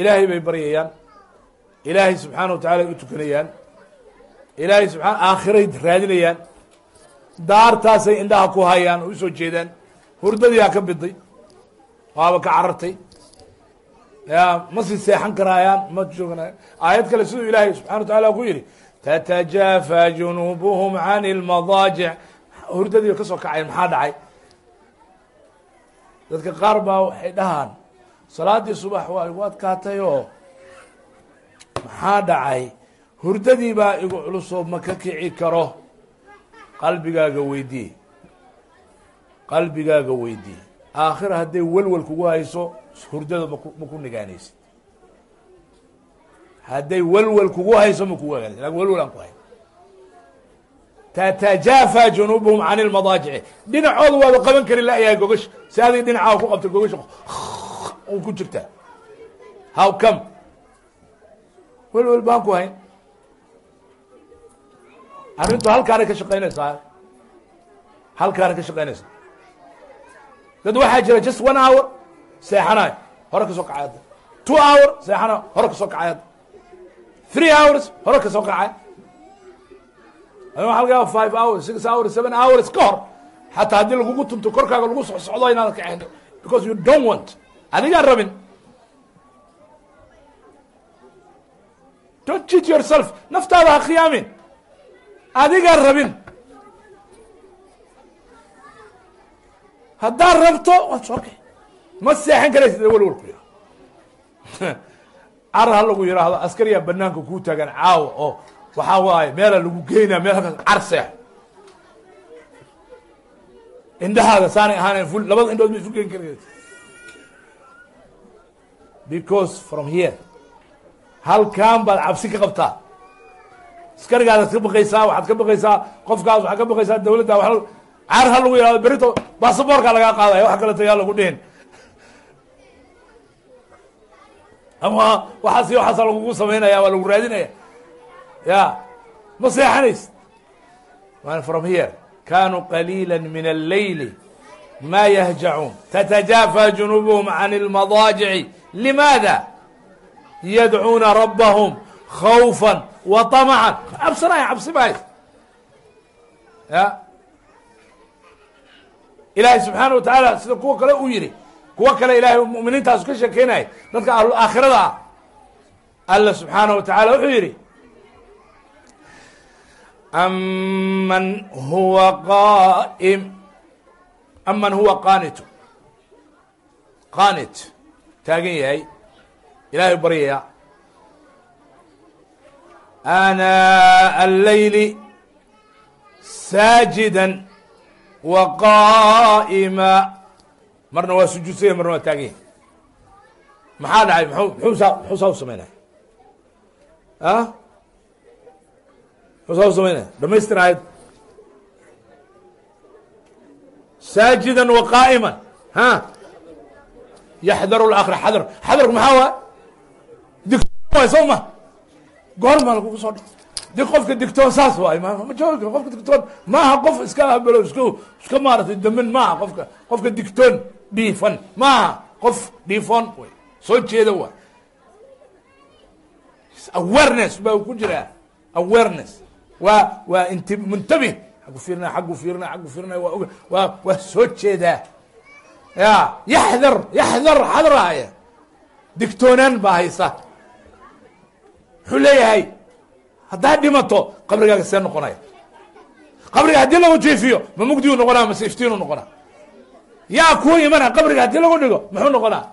ilaahay bay baryayaan. Ilaahay subxaana wa tacala ay u tukanayaan. Ilaahay subaa aakhiray raadinayaan. Daartaasay indhaha ku hayaan oo u soo jeedaan. Hurdadii aa ka biday. Waaba ka carartay. Ya ma sii seexan karaayaan ma joognay aayad kale siduu ilaahay subxana wa tacaala ku yidhi tatajaafa junuubuhum can lmadaajic hurdadii ka soo kacayn maxaa dhacay dadka qaar baa waxay dhahaan salaadii subax waa igu adkaatay oo maxaa dhacay? Hurdadii baa igu culusoo ma ka kici karo. Qalbigaaga weydii. Qalbigaaga weydii. Aakhira hadday welwel kugu hayso hurdada maku ma ku nigaanaysid hadday welwel kugu hayso ma kugu hagaanaysid. Lakin welwel aan ku hayn tatajaafa junuubuhum can lmadaajici dhinacooda waaba qaban kari layahay gogasha si adig dhinacaa ku qabta gogasha ku jirtaa how come welwel baan ku hayn arrintu halkaanay ka shaqaynaysaa halkaanay ka shaqaynaysaa dad waxaa jira just one hour seexanayo hore ka soo kacay hadda two hour seexanayo hore ka soo kacay hadda three hours hore ka soo kacay yaaba five hours six hours seven hours ka hor. Xataa haddii lagugu tunto korkaaga lagu socsocdo inaadan kacayn because you don't want. Adigaan rabin? Don't cheat yourself. Naftaada ha khiyaamin. Adigaan rabin? Haddaad rabto waad soo kax ma seexan karaysid welwalku ya car ha lagu yidhaahdo askariya banaanka kuu taagan caawa oo waxaa waaye meela lagu geynaa meel halkaas car seex indhahaada saanay ahaaneen ful labada indhood ma isu geen kar because from here halkan baad cabsi ka qabtaa. Askarigaadaad ka baqaysaa waxaad ka baqaysaa qofkaas waxaad ka baqaysaa dawladda wa car ha lagu yihahdo berito basaboorkaa lagaa qaadaya wax kaleto yaa lagu dhihin. Ama waxaas iyo waxaasa lagugu samaynaya waa lagu raadinaya ya ma seexanays from here? Kanuu qaliila min allayli. Ma yahjacuun tatajaafa junubuhum can اlmadaajici limaada? Yadcuuna rabbahum khawfa wa طamacan cabsanaya cabsi mahays ya ilaahay subxaana wa tacaala sida kuwa kale uu yihi kuwo kale ilahay muminiintaasu ka sheekeynaya dadka ahlu aakhirada ah alla subxaana wa tacaala wuxuu yihi aman huwa qaim. Aman huwa qaanitu qaanit taagan yahay. Ilahay baryaya anaa allayli saajida wa qaa'ima marna waa sujuudsanya marna waa taagan yahay. Maxaa dhacay? Muxuu saa muxuu saa u samaynaya a muxuu saa u samaynaya dhamaystir aayad saajida wa qaa'ima ha? Yaxdaru lakra xadar xadarku maxaa waa? Digtoon waay soo ma? Goormaa lagugu soo dha di qofka digtoon saas waay ma joogi qofka digtoon maaha qof iska habelo iska iska maaratay damin maaha qofka qofka digtoon dhiifan maaha qof dhiifoon way. Soo jeeda waay awareness baa ku jiraa awareness waa waa int muntabih aggu fiirina aggu fiirina aggu fiirina waa og waa soo jeedaa. Ya yaxdar yaxdar xadraaya digtoonaan baa haysa. Muxuu leeyahay haddaad dhimato qabrigaaga see noqonaya. Qabriga haddii lagu jiifiyo ma mugdiyu noqonaa mase iftiinu noqonaa. Yaa kuu imana qabriga haddii lagu dhigo muxuu noqonaa.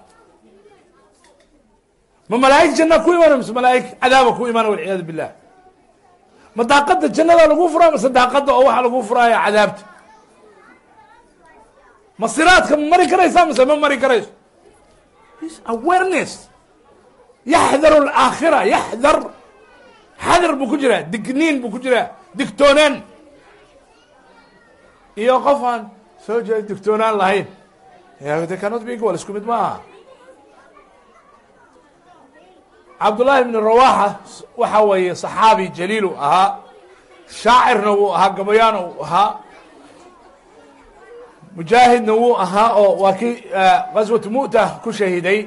Ma malaa'ig janna ku imana mise malaa'ig cadaaba ku imana walciyaadu billah ma daaqada jannada lagu furaa mase daaqada oo waxaa lagu furaaya cadaabta? Ma siraadka ma mari karaysaa mise ma mari karayso? Awareness. Yaxdar alaakhira yaxdar. Xadar buu ku jiraa digniin buu ku jiraa digtoonaan iyo qof aan soo jeeda digtoonaan lahayn. De cannot be equal isku mid maaha cabdullahi ibn rawaxa waxa weeye saxaabi jaliil uu ahaa shaacirna wuu ahaa gabayaana uu ahaa mujaahidna wuu ahaa oo waa kii gaswat mu'ta ku shahiday.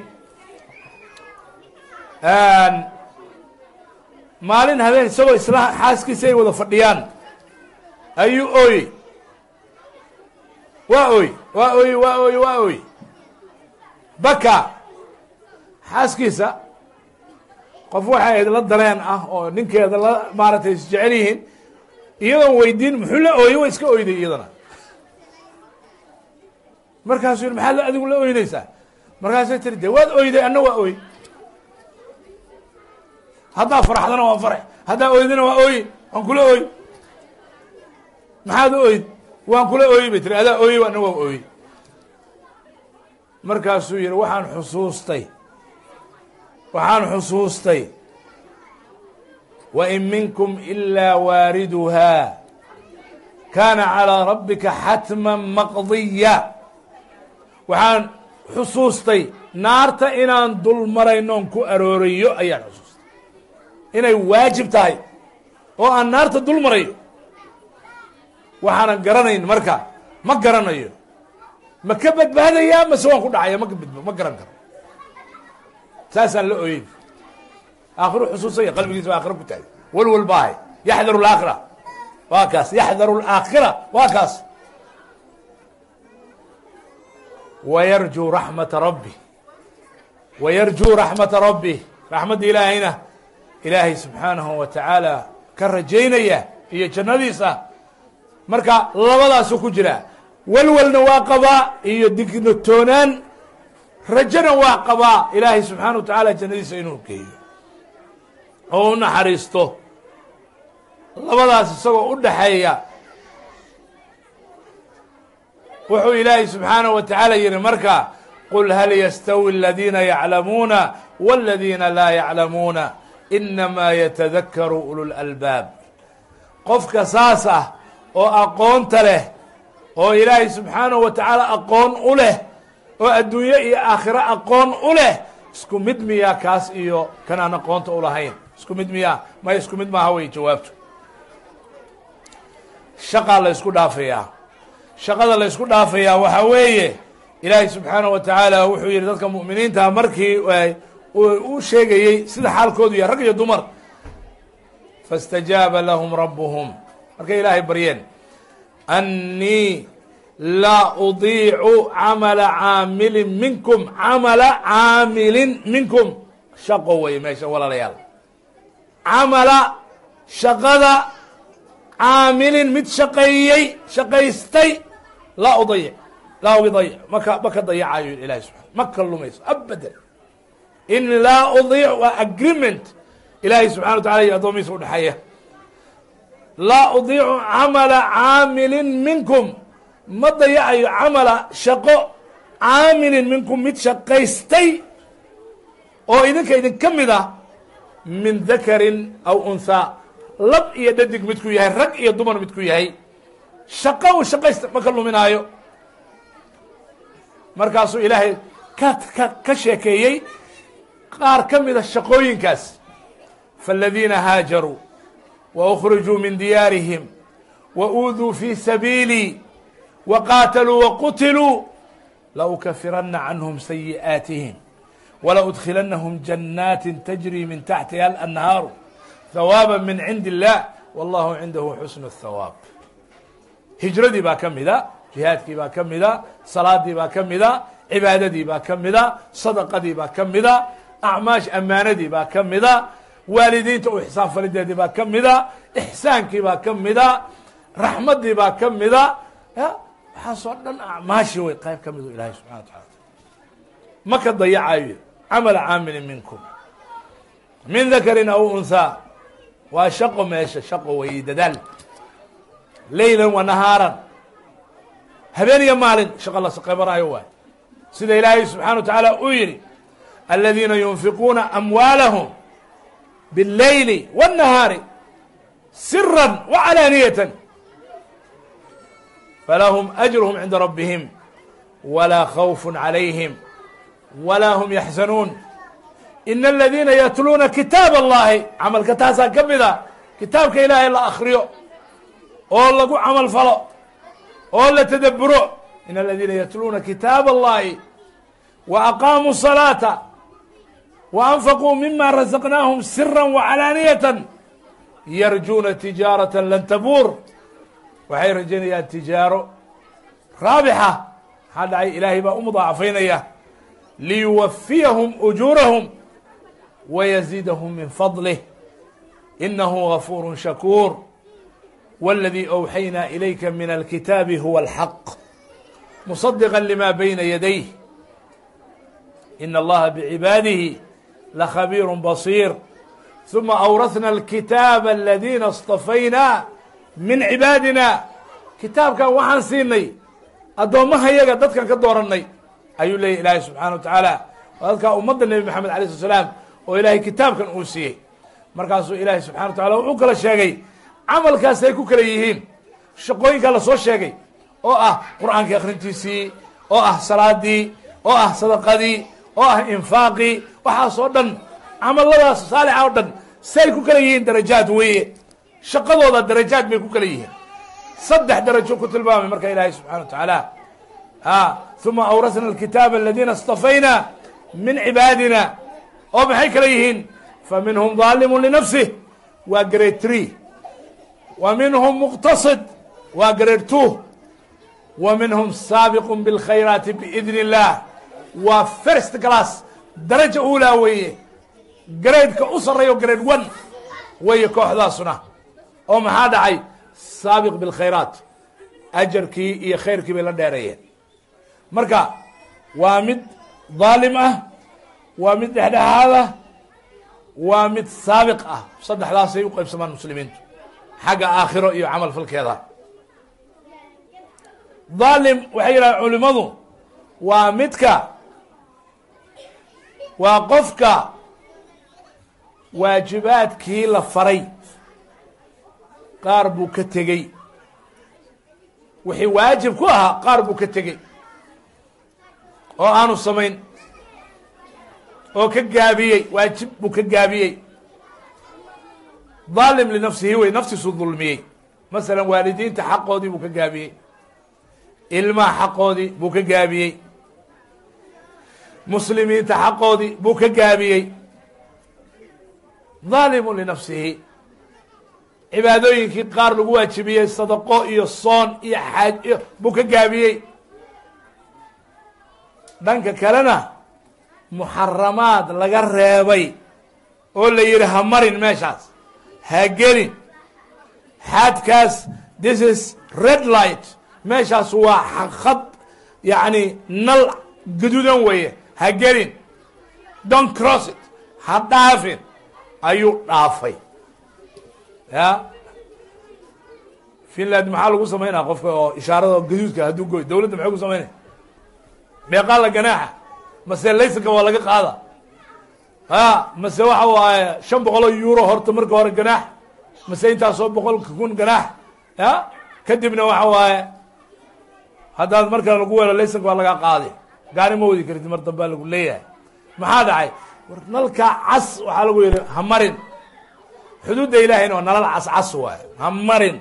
Maalin habeen isagoo isla xaaskiisa ay wada fadhiyaan. Ayuu ooyey. Waa ooy waa ooye waa ooye waa ooye baka xaaskiisa qof waxay ahayd la dareen ah oo ninkeeda la maaragtay isjecel yihiin iyadoon weydiin muxuu la ooyey way iska oyday iyadana. Markaasuu yihi maxaad adigu la oynaysaa markaasay tiri de waad oyday anna waa ooy haddaa faraxdana waa farax haddaa oydana waa ooyi waan kula ooy maxaad oyd waan kula ooyi bay tiri. Adaa ooyey anna waa ooyey. Markaasuu yihi waxaan xusuustay waxaan xusuustay wain minkum ilaa waariduhaa kaana calىa rabbika xatma maqdiya. Waxaan xusuustay naarta inaan dul maraynoon ku aroorayo ayaan xusuustay. Inay waajib tahay oo aan naarta dul marayo waxaanan garanayn marka ma garanayo. Ma ka badbaadayaa mase waan ku dhacaya ma ma garan karo saasaan la ooyey aakhiru xusuusaya qalbigiisa aakhira ku taagay walwal baahay yaxdaru alaakhira waa kaas yaxdaru alaakhira waa kaas wayarjuu raxmata rabbi wayarjuu raxmata rabbi raxmadda ilaahayna ilaahay subxaanahu wa tacaala ka rajaynaya iyo jannadiisa marka labadaasu ku jira walwalna waa qabaa iyo dignotoonaan rajona waa qabaa ilaahay subxaana wa tacaala jannadiisa inuu geeyo oo u naxariisto labadaas isagoo u dhaxeeya wuxuu ilaahay subxaanaه wa tacaala yihi marka qul hal yastawi اladiina yaclamuuna wاladiina laa yaclamuuna inamaa yatadakaru ulu lalbaab qofka saas ah oo aqoonta leh oo ilaahay subxaanaه wa tacaala aqoon u leh oo adduunye iyo aakhiro aqoon u leh isku mid miyaa kaas iyo kan aan aqoonta ulahayn isku mid miyaa may isku mid maaha wey jawaabtu. Shaqaa la ysku dhaafayaa shaqada la ysku dhaafayaa waxaa weeye ilaahay subxaanaه wa tacaala wuxuu yihi dadka mu'miniinta markii u sheegayey sida xaalkoodu yahay rag iyo dumar. Faاstajaaba lahum rabuhum markay ilaahay baryeen. Annii laa udiicu camala caamilin minkum camala caamilin minkum. Shaqo wey meesha walaalayaal. Camala shaqada caamilin mid shaqeeyey shaqaystay laa udayic laa udayic maka maka dayacayo ilahi subxana ma ka lumayso abadan in laa udiic waa agreement ilaahay subxana wa tacala iyo addoomihiisa udhexeeya laa udiicu camala caamilin minkum ma dayacayo camala shaqo caamilin minkum mid shaqaystay oo idinka idinka mid ah min dakarin aw unthaa lab iyo dhadig midku yahay rag iyo dumar midku yahay. Shaqo uu shaqaysta ma ka luminaayo. Markaasuu ilaahay ka ka ka sheekeeyey qaar ka mida shaqooyinkaas. Faاladiina haajaruu wa أkhrijuu min diyaarihim wa uuduu fi sabiilii wa qutiluu laukafirana canhum sayi'aatihim walaudkhilanahum jannaati tajri min taxtiha alanhaaru hawaaba min cindi illah wallahu cindahu xusnu الthawaab hijradii baa ka mida jihaadkii baa ka mida salaadii baa ka mida cibaadadii baa ka mida sadaqadii baa ka mida acmaash ammaanadii baa ka mida waalidiinta u ixsaan falideedii baa ka mida ixsaankii baa ka mida raxmadii baa ka mida waxaasoo dhan acmaashi way qayb ka midu ilahay subxana wa taala ma ka dayacayo camala caamilin minkum min dakarin aw unthaa waa shaqo meesha shaqo wey dadaal leylan wa nahaaran habeen iyo maalin shaqo la qabanaayo waay sida ilaahay subxana wa tacaala uu yihi aladiina yunfiquuna amwaalahum bاlleyli wالnahaari sira wcalaaniyatan falahum ajruhum cinda rabbihim walaa khawf calayhim walaa hum yaxzanuun in aladiina yatluuna kitaab allahi camalka taasaa ka mid a kitaabka ilaahay la akriyo oo lagu camal falo oo la tadaburo in aladiina yatluuna kitaab allahi wa aqaamuu salaata wa anfaquu mima razaqnaahum sira wacalaaniyatan yarjuuna tijaarata lan tabuur waxay rajaynayaan tijaaro raabixa maxaa dhacay ilaahay baa u mudaacafaynaya liyuwafiyahum ujuurahum wayaziidahum min fadlih inahu gafuur shakuur wاladii أwxaynaa ilayka min alkitaabi huwa alxaq muصadiqa lima bayna yadayh in allaha bcibaadihi lakhabiir basiir ثuma awrahna alkitaaba aladiina اصطafayna min cibaadina. Kitaabkan waxaan siinay addoommaha yaga dadkan ka dooranay ayuu leeyahy ilaahay subxaana wa tacaala. Waa dadkaa ummadda nebi maxamed alay slat slaam oo ilaahay kitaabkan uu siiyey. Markaasuu ilaahay subxana wa tacala wuxuu kala sheegay camalkaas ay ku kala yihiin. Shaqooyinkaa la soo sheegay oo ah qur'aankii akrintiisii oo ah salaadii oo ah sadaqadii oo ah infaaqii waxaasoo dhan camaladaas saalixa oo dhan say ku kala yihiin darajaad weeye shaqadooda darajaad bay ku kala yihiin. Saddex darajo ku tilmaamay marka ilaahay subxana wa tacaala a uma awrasna alkitaaba aladiina istafayna min cibaadina. Oo maxay kala yihiin? Fa minhum daalimun linafsih waa grade tree wa minhum muqtasid. Waa grade two. Wa minhum saabiqun bilkhayraati biidni اllah waa first class. Daraja ulaa weeye. Graadeka u sarreeyo grade one. Weeye kooxdaasuna oo maxaa dhacay? Saabiq biاlkhayraat ajarkii iyo khayrkii bay la dheereeyeen. Marka waa mid daalim ah waa mid dhexdhexaad ah waa mid saabiq ah. Saddexdaasay u qaybsamaan muslimiintu. Xagga aakhiro iyo camal falkeeda. Daalim waxay yidhahdeen culimadu waa midka waa qofka waajibaadkii la faray qaar buu ka tegey. Wixii waajib ku ahaa qaar buu ka tegey. Oo aanu samayn. Oo ka gaabiyey waajib buu ka gaabiyey. Daalim linafsihi wey naftiisu dulmiyey. Masalan waalidiinta xaqoodii buu ka gaabiyey. Ilmaha xaqoodii buu ka gaabiyey. Muslimiinta xaqoodii buu ka gaabiyey. Daalimu linafsihi cibaadooyinkii qaar lagu waajibiyey sadaqo iyo soon iyo xaaj buu ka gaabiyey. Dhanka kalena muxaramaad laga reebay oo la yidhi ha marin meeshaas ha gelin. Xaadkaas this is red light. Meeshaas waa khad yacni nal gaduudan weeye. Ha gelin. Don't cross it. Ha dhaafin. Ayuu dhaafay ya. Finland maxaa lagu samaynaya qofka oo ishaarada gaduudka hadduu goy dawladda maxay ku samaynaya meeqaa la ganaaxa. Mase laysanka waa laga qaada. A mase waxa waaye shan boqoloo euro horta marka hore ganaax. Mase intaasoo boqolka kun ganaax. Ya. Kadibna waxa waaye haddaad markale lagu weelo laysanka waa lagaa qaaday gaari ma wadi kartid mar dambaa lagu leeyahay. Maxaa dhacay? War nalkaa cas waxaa lagu yihi ha marin xuduudda ilaahayna waa nalal cas cas waaye ha marin.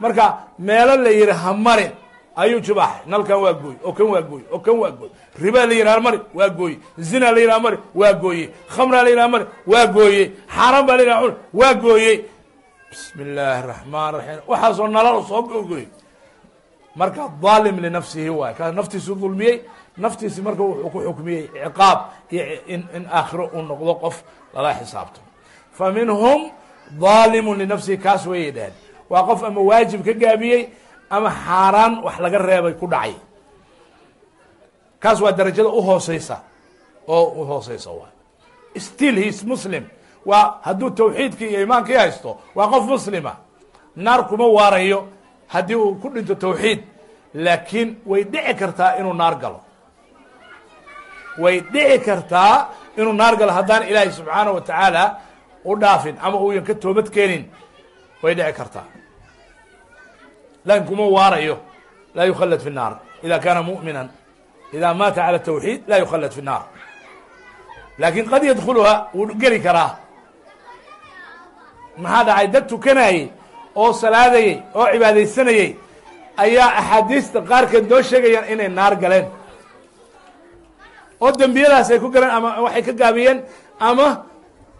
Marka meelo la yihi ha marin. Ayuu jibaaxay nalkan waa gooy oo kan waa gooy oo kan waa gooy. Ribaa la yidhaha mari waa gooye zina la yidhaha mari waa gooye khamraa la yidhaha mari waa gooye xaaraan baa la cun waa gooye bismi illaahi raxmaan raxiim waxaasoo nalal soo gogoy marka daalim linafsihi waay kaas naftiisu dulmiyey. Naftiisi marka wuxuu ku xukmiyey ciqaab iyo in aakhiro uu noqdo qof lala xisaabto. Fa daalimun linafsihi kaas wayay dhaheen waa qof ama waajib ka gaabiyey ama xaaraan wax laga reebay ku dhacay. Kaas waa darajada uhooseysa oo uhooseysa waay still heis muslim. Waa hadduu tawxiidkii iyo imaankii haysto waa qof muslima. Naar kuma waarayo haddii uu ku dhinto tawxiid. Laakiin way dhici kartaa inuu naar galo. Way dhici kartaa inuu naar galo haddaan ilaahay subxaana wa tacaala u dhaafin ama uuyan ka toobad keenin way dhici kartaa laakin kuma waarayo laa yukhallad fi الnaar ida kaana muؤmina ida maata calى الtawxiid laa yukhallad fi الnaar laakin qad yadkuluha wuu geli karaa maxaa dhacay dad tukanayey oo salaadayey oo cibaadaysanayey ayaa axaadiista qaarkeed noo sheegayaan inay naar galeen oo dembiyadaas ay ku galeen ama waxay ka gaabiyeen ama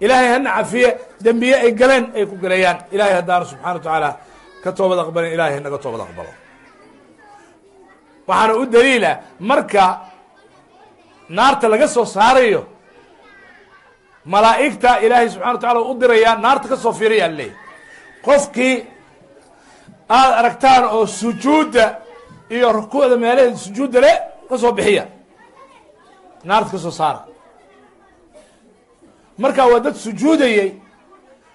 ilaahay hana cafiye dembiye ay galeen ay ku galayaan. Ilahay haddaanu subxana wa tacaala ka toobad aqbalin ilahay naga toobad aqbalo. Waxaana u daliila marka naarta laga soo saarayo malaa'igta ilaahay subxana wa tacala u dirayaa naarta ka soo fiirayaa leey qofkii aada aragtaan oo sujuudda iyo rukuucda meelaheeda sujuudda le ka soo bixiya. Naarta ka soo saara marka waa dad sujuudayey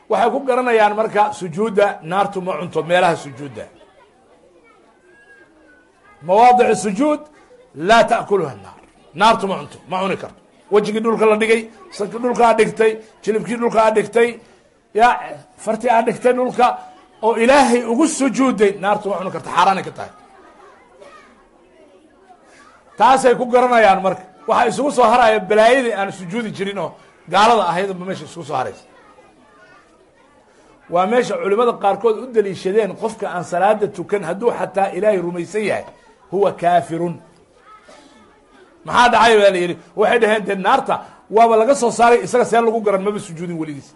waxay ku garanayaan marka sujuudda naartu ma cunto meelaha sujuudda. Mawaadic sujuud laa taakuluha naar. Naartu ma cunto ma cuni karto. Wejigii dhulka la dhigay sanki dhulka a dhigtay jilibkii dhulka a dhigtay ya farti a dhigtay dhulka oo ilaahay ugu sujuuday naartu ma cuni karto xaaraanay ka tahay. Taasay ku garanayaan marka. Waxaa isugu soo haraya balaayadii aan sujuudi jirin oo gaalada ahaydba meesha isugu soo haraysa. Waa meesha culimada qaarkood u daliishadeen qofka aan salaada tukan hadduu xataa ilaahay rumaysan yahay huwa kaafirun. Maxaa dhacay baa la yidhi? Waxay dhaheen dee naarta waaba laga soo saaray isaga see lagu garan maba sujuudin weligiis.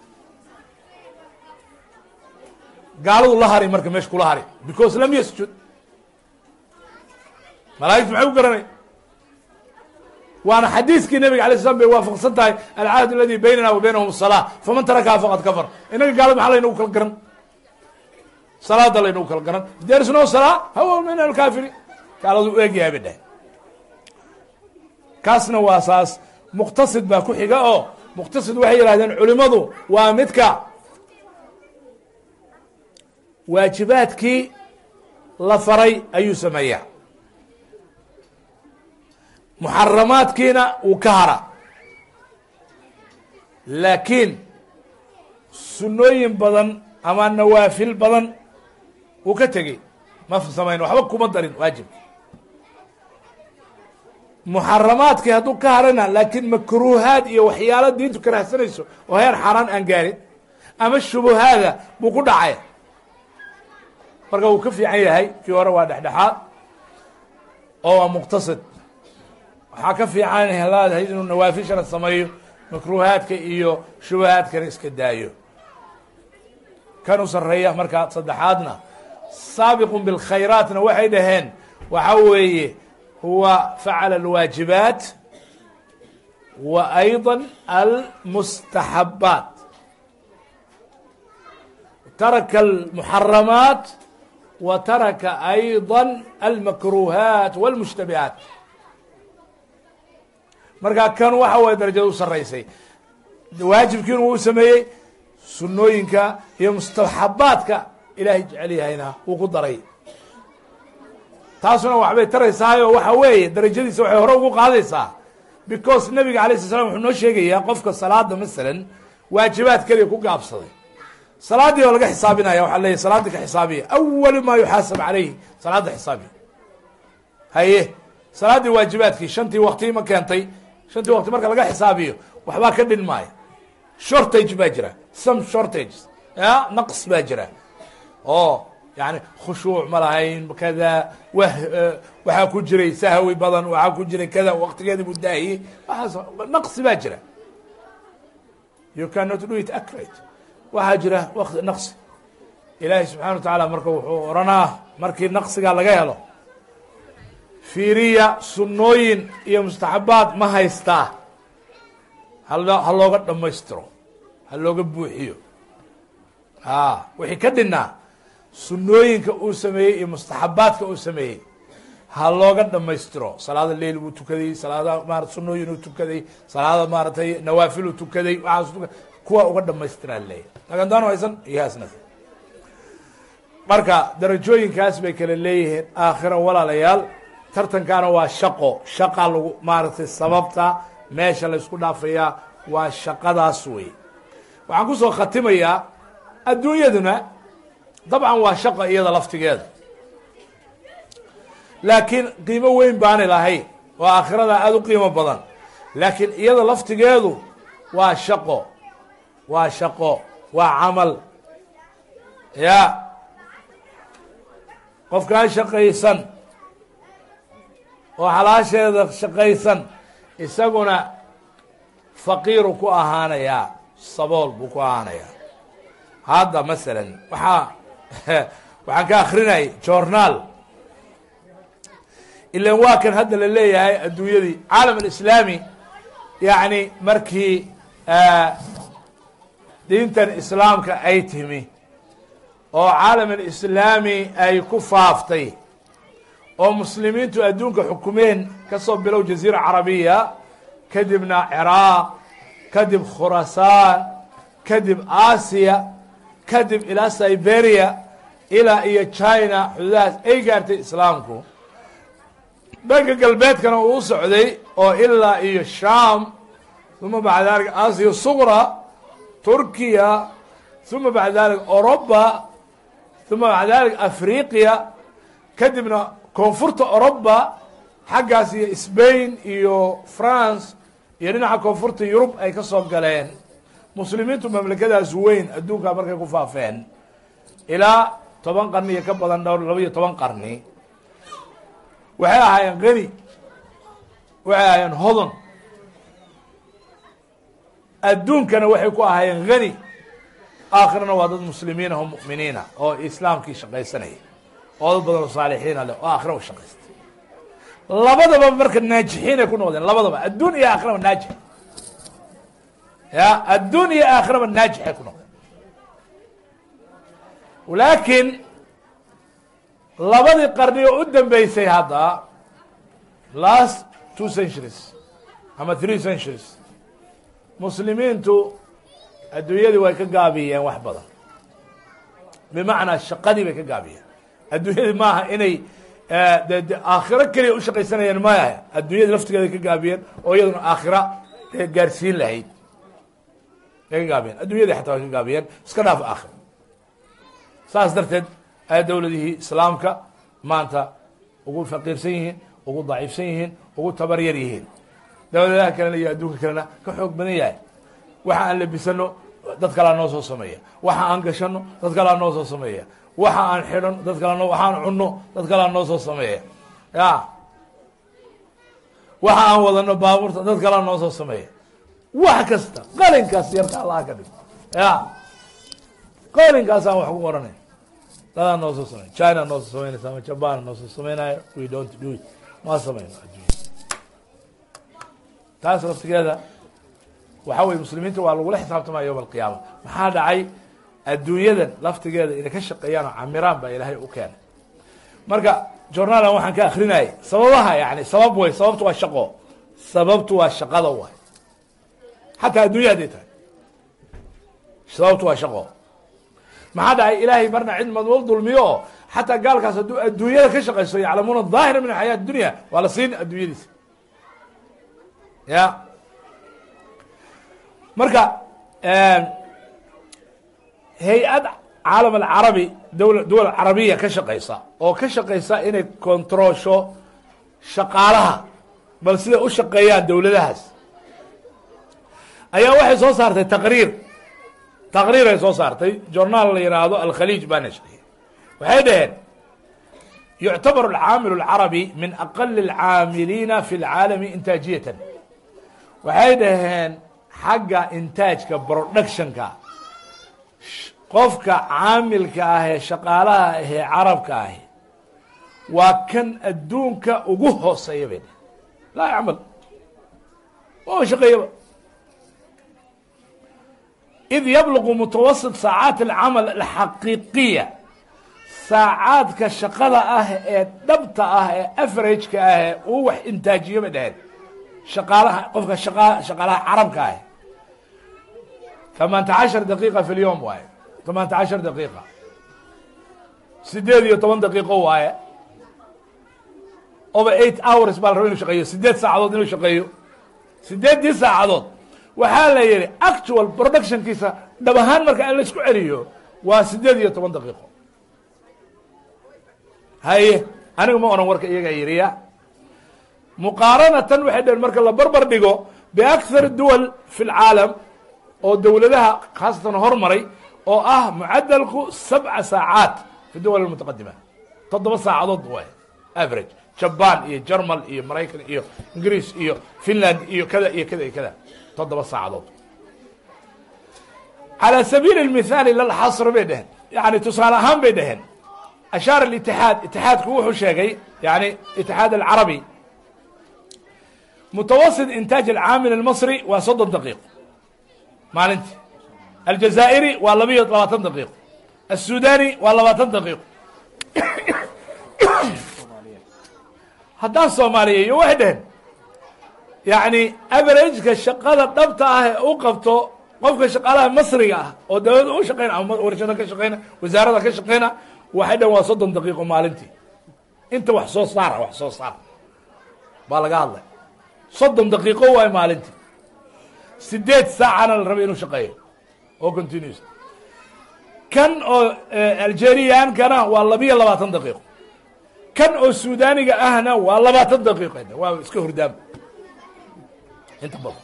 Gaaladu la hari marka meesha kula hari because lam yasjud. Malaa'igtu maxay u garanay waana xadiiskii nabiga alay slam bay waafaqsan tahay alcahd aladi baynana wa baynahum الsalaa faman tarakaha faqad kafar. Inaga gaalada maxaa laynagu kala garan salaada laynagu kala garan there is no salaa hawa min alkafiri gaaladu u egyahay bay dheh kaasna waa saas. Muqtasid baa ku xiga oo muqtasid waxay yihahdeen culimadu waa midka waajibaadkii la faray ayuu sameeyaa muxaramaadkiina wuu ka hara laakiin sunnooyin badan ama nawaafil badan wuu ka tegey. Ma samayn waxba kuma darin waajibka muxaramaadkii hadduu ka harana laakiin makruuhaad iyo waxyaalo diintu karahsanayso oo heer xaaraan aan gaarin ama shubuhaada buu ku dhacay. Marka wuu ka fiican yahay kii hore waa dhexdhexaad oo waa muqtasid waxaa ka fiican helaadahay inuu nawaafishana sameeyo makruuhaadka iyo shubahaadkana iska daayo. Kanu sareeya markaa saddexaadna saabiqun bilkhayraatna waxay dhaheen waxa weeye huwa facala alwaajibaat wa ayضa almustaxabaat. Taraka almuxaramaat wa taraka ayضa almakruuhaat walmushtabihaat markaa kan waxa way darajada u saraysay waajibkiina wuu sameeyey sunooyinka iyo mustaxabaadka ilaahay jecel yahayna wuu ku daray. Taasuna waxbay taraysaayo waxa weeye darajadiisa waxay hore ugu qaadaysaa. Because nabiga alay sla slam wuxuu noo sheegayaa qofka salaada masalan waajibaad keliya ku gaabsaday. Salaaddii oo laga xisaabinaya waxaa leeyahy salaadii ka xisaabiya. Awalu maa yuxaasab calayhi salaada xisaabiya haye salaaddii waajibaadkii shantii wakti ma keentay shantii wakti marka laga xisaabiyo waxbaa ka dhin maayo. Shortage baa jira. Some shortage ya naqs baa jira. Oo yani khushuuc ma lahayn kada wa waxaa ku jiray sahwi badan waxaa ku jiray kada waktigeedi buu daahiyey waaas naqsi baa jira. You cannot do it accurate. Waxaa jira wati naqsi. Ilaahay subxana wa tacaala marka wuxuu oranaa markii naqsiga laga helo fiiriya sunnooyin iyo mustaxabaad ma haystaa ha looga dhammaystiro ha looga buuxiyo. A wixii ka dhinaa sunnooyinka uu sameeyey iyo mustaxabaadka uu sameeyey ha looga dhammaystiro. Salaada leil buu tukaday salaada marat sunnooyin uu tukaday salaada maaratay nawaafil uu tukaday waxaas kuwa uga dhamaystiraa leeyahy agandaan haysan iyohaasna marka darajooyinkaas bay kala leeyihiin aakhira walaalayaal tartankaana waa shaqo. Shaqa lagu maaragtay sababta meesha la ysku dhaafayaa waa shaqadaas wey waxaan ku soo khatimayaa adduunyaduna dabcan waa shaqa iyada laftigeeda. Laakiin qiimo weyn baanay lahayn oo aakhirada aada u qiimo badan. Laakiin iyada laftigeedu waa shaqo. Waa shaqo waa camal. Ya qofkaan shaqaysan oo xalaasheeda shaqaysan isaguna faqiiru ku ahaanayaa sabool buu ku ahaanayaa hadda masalan waxaa waxaan ka akrinayay journaal ilan waa kan hadda la leeyahay adduunyadii. Caalam alislaami yacni markii diintan islaamka ay timi oo caalam alislaami ay ku faaftay oo muslimiintu adduunka xukumeen ka soo bilow jaziira carabiya kadibna ciraaq kadib khurasaan kadib aasiya kadib ilaa siberia ilaa iyo china xududahaas ay gaartay islaamku. Dhanka galbeedkana uu u socday oo ilaa iyo sham uma bacda aasiya suqra turkiya uma bacda oroba uma bacda afriqiya kadibna koonfurta oroba xaggaas iyo sbain iyo france iyo dhinaca koonfurta yurub ay ka soo galeen. Muslimiintu mamlakadaas weyn adduunkaa markay ku faafeen. Ilaa toban qarni iyo ka badan dhowr laba iyo toban qarni. Waxay ahaayeen qani waxay ahaayeen hodon adduunkana waxay ku ahaayeen hani aakhirana waa dad muslimiina oo mu'miniina oo islaamkii shaqaysanaya oo dad badan oo saalixiina leh oo aakhira u shaqaysta labadaba marka naajixiinay ku noqdeen labadaba adduun iyo aakhiraba naajix. Ya adduun iyo aakhiraba naajixay ku noqdeen. Laakiin labadii qarni oo u dambeysay hadda last two centuries ama three centuries muslimiintu adduunyadii way ka gaabiyeen wax badan. Bimacnaa shaqadii bay ka gaabiyeen adduunyadii maaha inay aakhiro keliya u shaqaysanayeen maya adduunyadii laftigeeda ka gaabiyeen oo iyaduna aakhira gaarsiin lahayd. Ka gaabiyeen. Adduunyadii xataa ka gaabiyeen. Iska dhaaf aakhira. Saas darteed ayaa dowladihii islaamka maanta ugu faqiirsan yihiin ugu daciifsan yihiin ugu tabar yar yihiin. Dowladaha kalena iyo adduunka kalena ka xoog badan yahay. Waxa aan labisano dad kalaa noo soo sameeya. Waxa aan gashano dad kalaa noo soo sameeya waxa aan xidhano dad kala noo waxaan cunno dad kalaa noo soo sameeya ya. Waxa aan wadano baabuurta dad kalaa noo soo sameeya wax kasta qalinkaas yarka allaha ka dhig. Ya. Qalinkaasaan wax ku qoranay dadaa noo soo samey china noo soo samaynaysa ama jaban noo soo samaynayo we don't do it. Ma addunya taas laftigeeda waxa weye muslimiinta waa lagula xisaabtamaya yowma alqiyaama maxaa dhacay adduunyadan laftigeeda inay ka shaqeeyaan oo camiraan baa ilaahay u keenay. Marka journalan waxaan ka akrinayay sababaha yani sabab way sababtu waa shaqo sababtu waa shaqada way. Xataa addunya hadday tahay. Sababtu waa shaqo. Maxaa dhacay ilaahay marna cid madmuul dulmiyo oo xataa gaalkaas hadduu adduunyada ka shaqayso yaclamuuna daahira min xayaat dunya waa la siin adduunyadiisa. Ya. Marka hay'ad caalam alcarabi dowla dowal carabiya ka shaqaysa oo ka shaqaysa inay kontroosho shaqaalaha bal siday u shaqeeyaan dowladahaas ayaa waxay soo saartay taqriir. Taqriir ay soo saartay. Journaal la yidhaahdo alkhaliij baa nashriye waxay dhaheen yuctabar alcaamilu alcarabi min aqali alcaamiliina fi lcaalami intaajiyatan. Waxay dhaheen xagga intaajka productionka qofka caamilka ah ee shaqaalaha ahee carabka ahi waa kan adduunka ugu hooseeya bay dhaheen. Laa yacmal. Oo shaqeeyaba id yabluqu mutawasit saacaat alcamal alxaqiiqiya. Saacaadka shaqada ah ee dhabta ah ee averageka ah ee uu wax intaajiyo bay dhaheen. Shaqaalaha qofka shaqa shaqaalaha carabka ah. Tamaanta cashar daqiiqa fi lyom waaye tamaanta cashar daqiiqa sideed iyo toban daqiiqo waaye over eight hours baa la raba inu shaqeeyo sideed saacadood inuu shaqeeyo sideeddii saacadood waxaa la yihi actual productionkiisa dhab ahaan marka in la isku celiyo waa sideed iyo toban daqiiqo haye aniga ma oran warka iyagaa yiriya muqaaranatan waxay dhaheen marka la barbar dhigo biakthar duwal fi lcaalam oo dowladaha khaasatan hormaray oo ah mucadalku sabca saacaad fi duwal mutaqadima toddoba saacadood w average. Jaban iyo jermal iyo maraykan iyo ingiriis iyo finland iyo kada iyo kada iyo kada. toddoba saacadood. Calى sabiil mihaali lalxasr bay dheheen yani tusaale ahaan bay dheheen ashaar itixaad itixaadku wuxuu sheegay yani itixaad alcarabi mutawasit intaaj alcaamil almasri waa soddon daqiiqo aljazaa'iri waa labiyo labaatan daqiiqo. الsudani waa labaatan daqiiqo. Haddaan soomaaliyeeyo waxay dheheen yani averageka shaqada dhabta ah ee u qabto qofka shaqaalaha masriga ah oo dawladda u shaqeyna ama warshada ka shaqeyna wasaarada ka shaqeyna waxay dheheen waa soddon daqiiqo maalintii. Inta wax soo saara wax soo saar baa laga hadlay. Soddon daqiiqo waay maalintii. Sideed saacana la rabay inuu shaqeeyo oo continuous kan oo algeriankana waa labiyo labaatan daqiiqo. Kan oo suudaniga ahna waa labaatan daqiiqo waa iska hurdaama inta badan.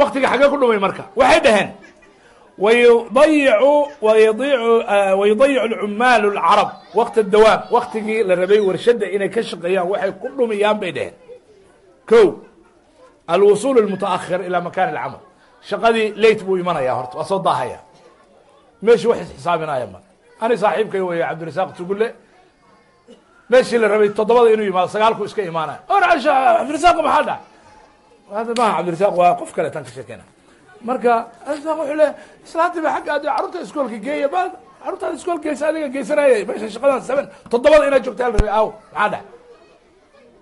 Waktiga xagee ku dhumay marka. Waxay dhaheen wayudayicu wayadiicu wayudayicu alcumaalu alcarab waqti dawaam waktigii la rabay warshadda inay ka shaqeeyaan waxay ku dhumiyaan bay dhaheen. Ko alwusuul almutaakhir ilaa makan alcamal shaqadii late buu imanaya horta waa soo daahaya. Meeshii wax isxisaabinaya ma. Ani saaxiibkay wey cabdirasaaq tugulle meeshii la rabay toddobada inuu yimaado sagaalku iska imaanaya. Or cabdirasaaq maxaa dhac maha cabdirasaaq waa qof kale tan ka sheekeyna. Marka cabdirasaaq wuxuu leeya islaantii ba xagga adi carruurta iskoolka geeya ba carruurtaada iskool geysa adiga geysanaya meesha shaqadan seven toddobada inaad joogta la rabay aw maxaa dhac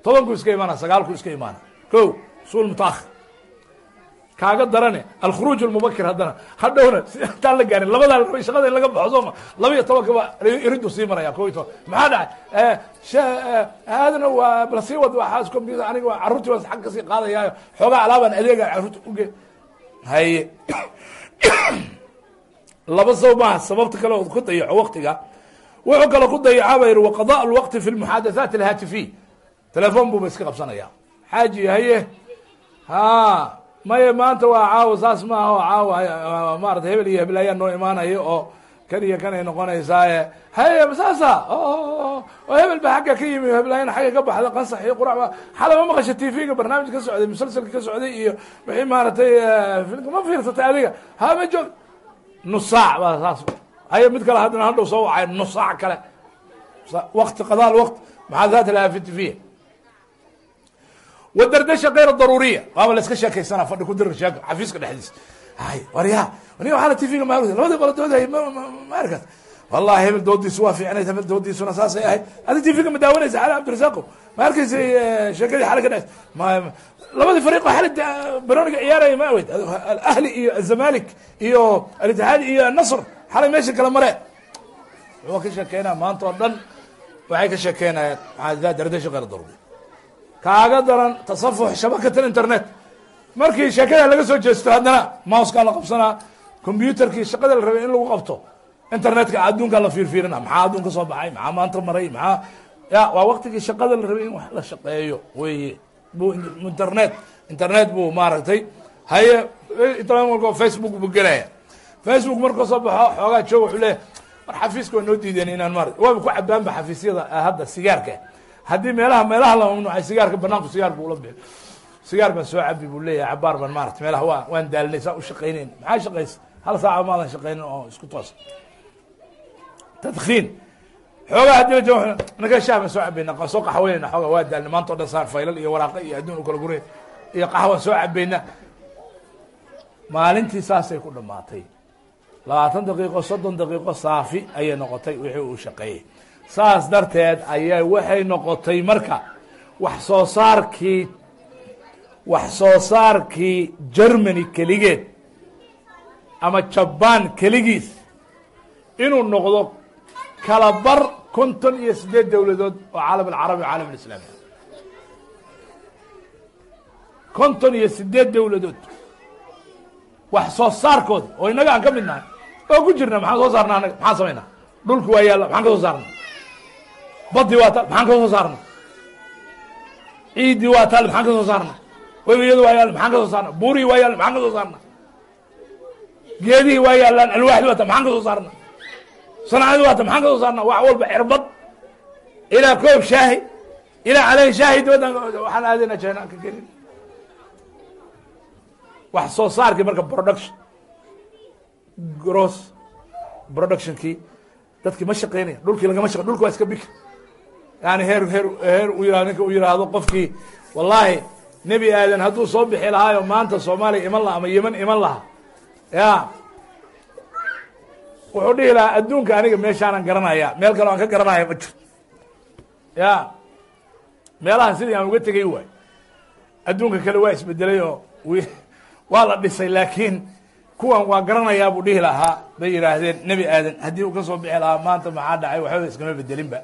tobanku iska imaana sagaalku iska imaana. Ko suul mutaakhir kaaga darane alkhuruuj almubakir haddana. Hadhowna intaan la gaarin labadaa la rabay shaqada in laga baxo sooma laba iyo iridu sii maraya ko iyo maxaa dhacay aadana waa bal sii wad waxaas computer aniga waa carruurtii baan xag ka sii qaadayaayo. Xoogaa alaabaan adeega carruurta uge haye laba sabab maaha sababta kale ku dayaco waktiga wuxuu kale ku dayacaa ba yihi waqada lwaqti fi lmuxadathaat alhaatifiy telefon buuba iska qabsanaya xaaji haye. Ha maya maanta waa caawa saas maaha oo caawa maarata hebel iyo hebel ayaa noo imaanaya oo kan iyo kan ay noqonaysaaye haye saasa oo hebel ba xagga ka yimi heblayan xagga ka baxda qansax iyo qurac xalay ma maqasha t v-ga barnaamij ka socday musalsalka ka socday iyo wixii maaratay ma fiirsatay adiga? Ha ma joog. Nus saac ba saas. Haye mid kale haddana hadhow soo wacay nus kale. Wakti qadaa waqt maxaadaat alhaafitifiya wadardasha kayr daruuriya waaba la iska sheekaysana fadhi ku dir sheeko xafiiska dhexdiisa hay warya ni waxaana t v-ga maa labadii qolo doodayay ma arkaas wallahi hebel doodiisu waa fiicnayd hebel doodiisuna saasay ahayd adi t v-ga ma daawanaysa xale cabdirasaaqo ma arkaysay sheekadii xale ka dhex ma labadii fariiqo xale baroniga ciyaaraya ma aweyd alahli iyo azamalik iyo alitixaad iyo nasr xalay meesha kala mare wuxuu ka sheekeynaya maanta oo dhan waxay ka sheekeynayaan maxaa dardasha kayr daruuriya kaaga daran tasafux shabakatan internet. Markii sheekada laga soo jeesto haddana mouskaa la qabsanaa combyuterkii shaqada la rabay in lagu qabto internetka adduunkaa la fiirfiirina maxaa adduunka soo baxay maxaa maanta maray maxaa? Ya waa waktigii shaqada la rabay in wax la shaqeeyo weye bu internet internet buu maaragtay haye marka facebook buu gelaya. Facebook markuu soo baxo xoogaa joog wuxuu leeyahy war xafiiska waa noo diideen inaan maara waaba ku cabaanba xafiisyada hadda sigaarka haddii meelaha meelaha la mamnuucay sigaarka banaanku sigaar ula bixi. Sigaar baan soo cabi buu leeyahay cabaar baan maarata meelaha waa waan daalinay saa u shaqaynayn. Maxaa shaqaysa? Hal saaca maadan shaqaynin oo isku toos. Tadkiin xoogaa haddii la joogo naga shaah baan soo cabayna soo qaxweynayna xoogaa waa daalnay. Maanta o dhan saan faylal iyo waraaqa iyo adduun u kala guray iyo qaxwaan soo cabayna maalintii saasay ku dhamaatay labaatan daqiiqo soddon daqiiqo saafi ayay noqotay wixii uu shaqeeyey saas darteed ayay waxay noqotay marka wax soo saarkii wax soo saarkii germany keligeed ama jaban keligiis inuu noqdo kala bar konton iyo sideed dowladood oo caalam alcarabi o caalam alislaami. Konton iyo sideed dowladood wax soo saarkooda oo innaga aan ka mid nahay oo ku jirna maxaan soo saarna anaga maxaan samaynaa dhulku waa yaalla maxaan ka soo saarna badi waa taal maxaan ka soo saarna ciidii waa taal maxaan ka soo saarna webiyadu waa yaalla maxaan ka soo saarna buurihii waa yaalla maxaan ka soo saarna geedihii waa yaallaan alwaaxdi waa ta maxaan ka soo saarna sanacadii waa ta maxaan ka soo saarna wax walba cirbad ilaa koob shaahi ilaa caleyhi shaahi dibaddan waxaan aadayna jeenaan ka gelin. Wax soo saarkii marka production gross productionkii dadkii ma shaqeynaya dhulkii lagama shaqe dhulki waa iska bikr yani heer heer heer ninka u yidhaahdo qofkii wallaahi nebi aadan hadduu soo bixi lahaayo maanta soomaaliya iman laha ama yeman iman laha ya wuxuu dhihi lahaa adduunka aniga meeshaanan garanaya meel kale aan ka garanaya ma jirto. Ya meelahan sidii aan uga tegay waay. Adduunka kale waa isbedelay oo waa la dhisay laakiin kuwan waa garanayaa buu dhihi lahaa bay yidhaahdeen nebi aadan haddii uu ka soo bixi lahaa maanta maxaa dhacay waxba iskama bedelinba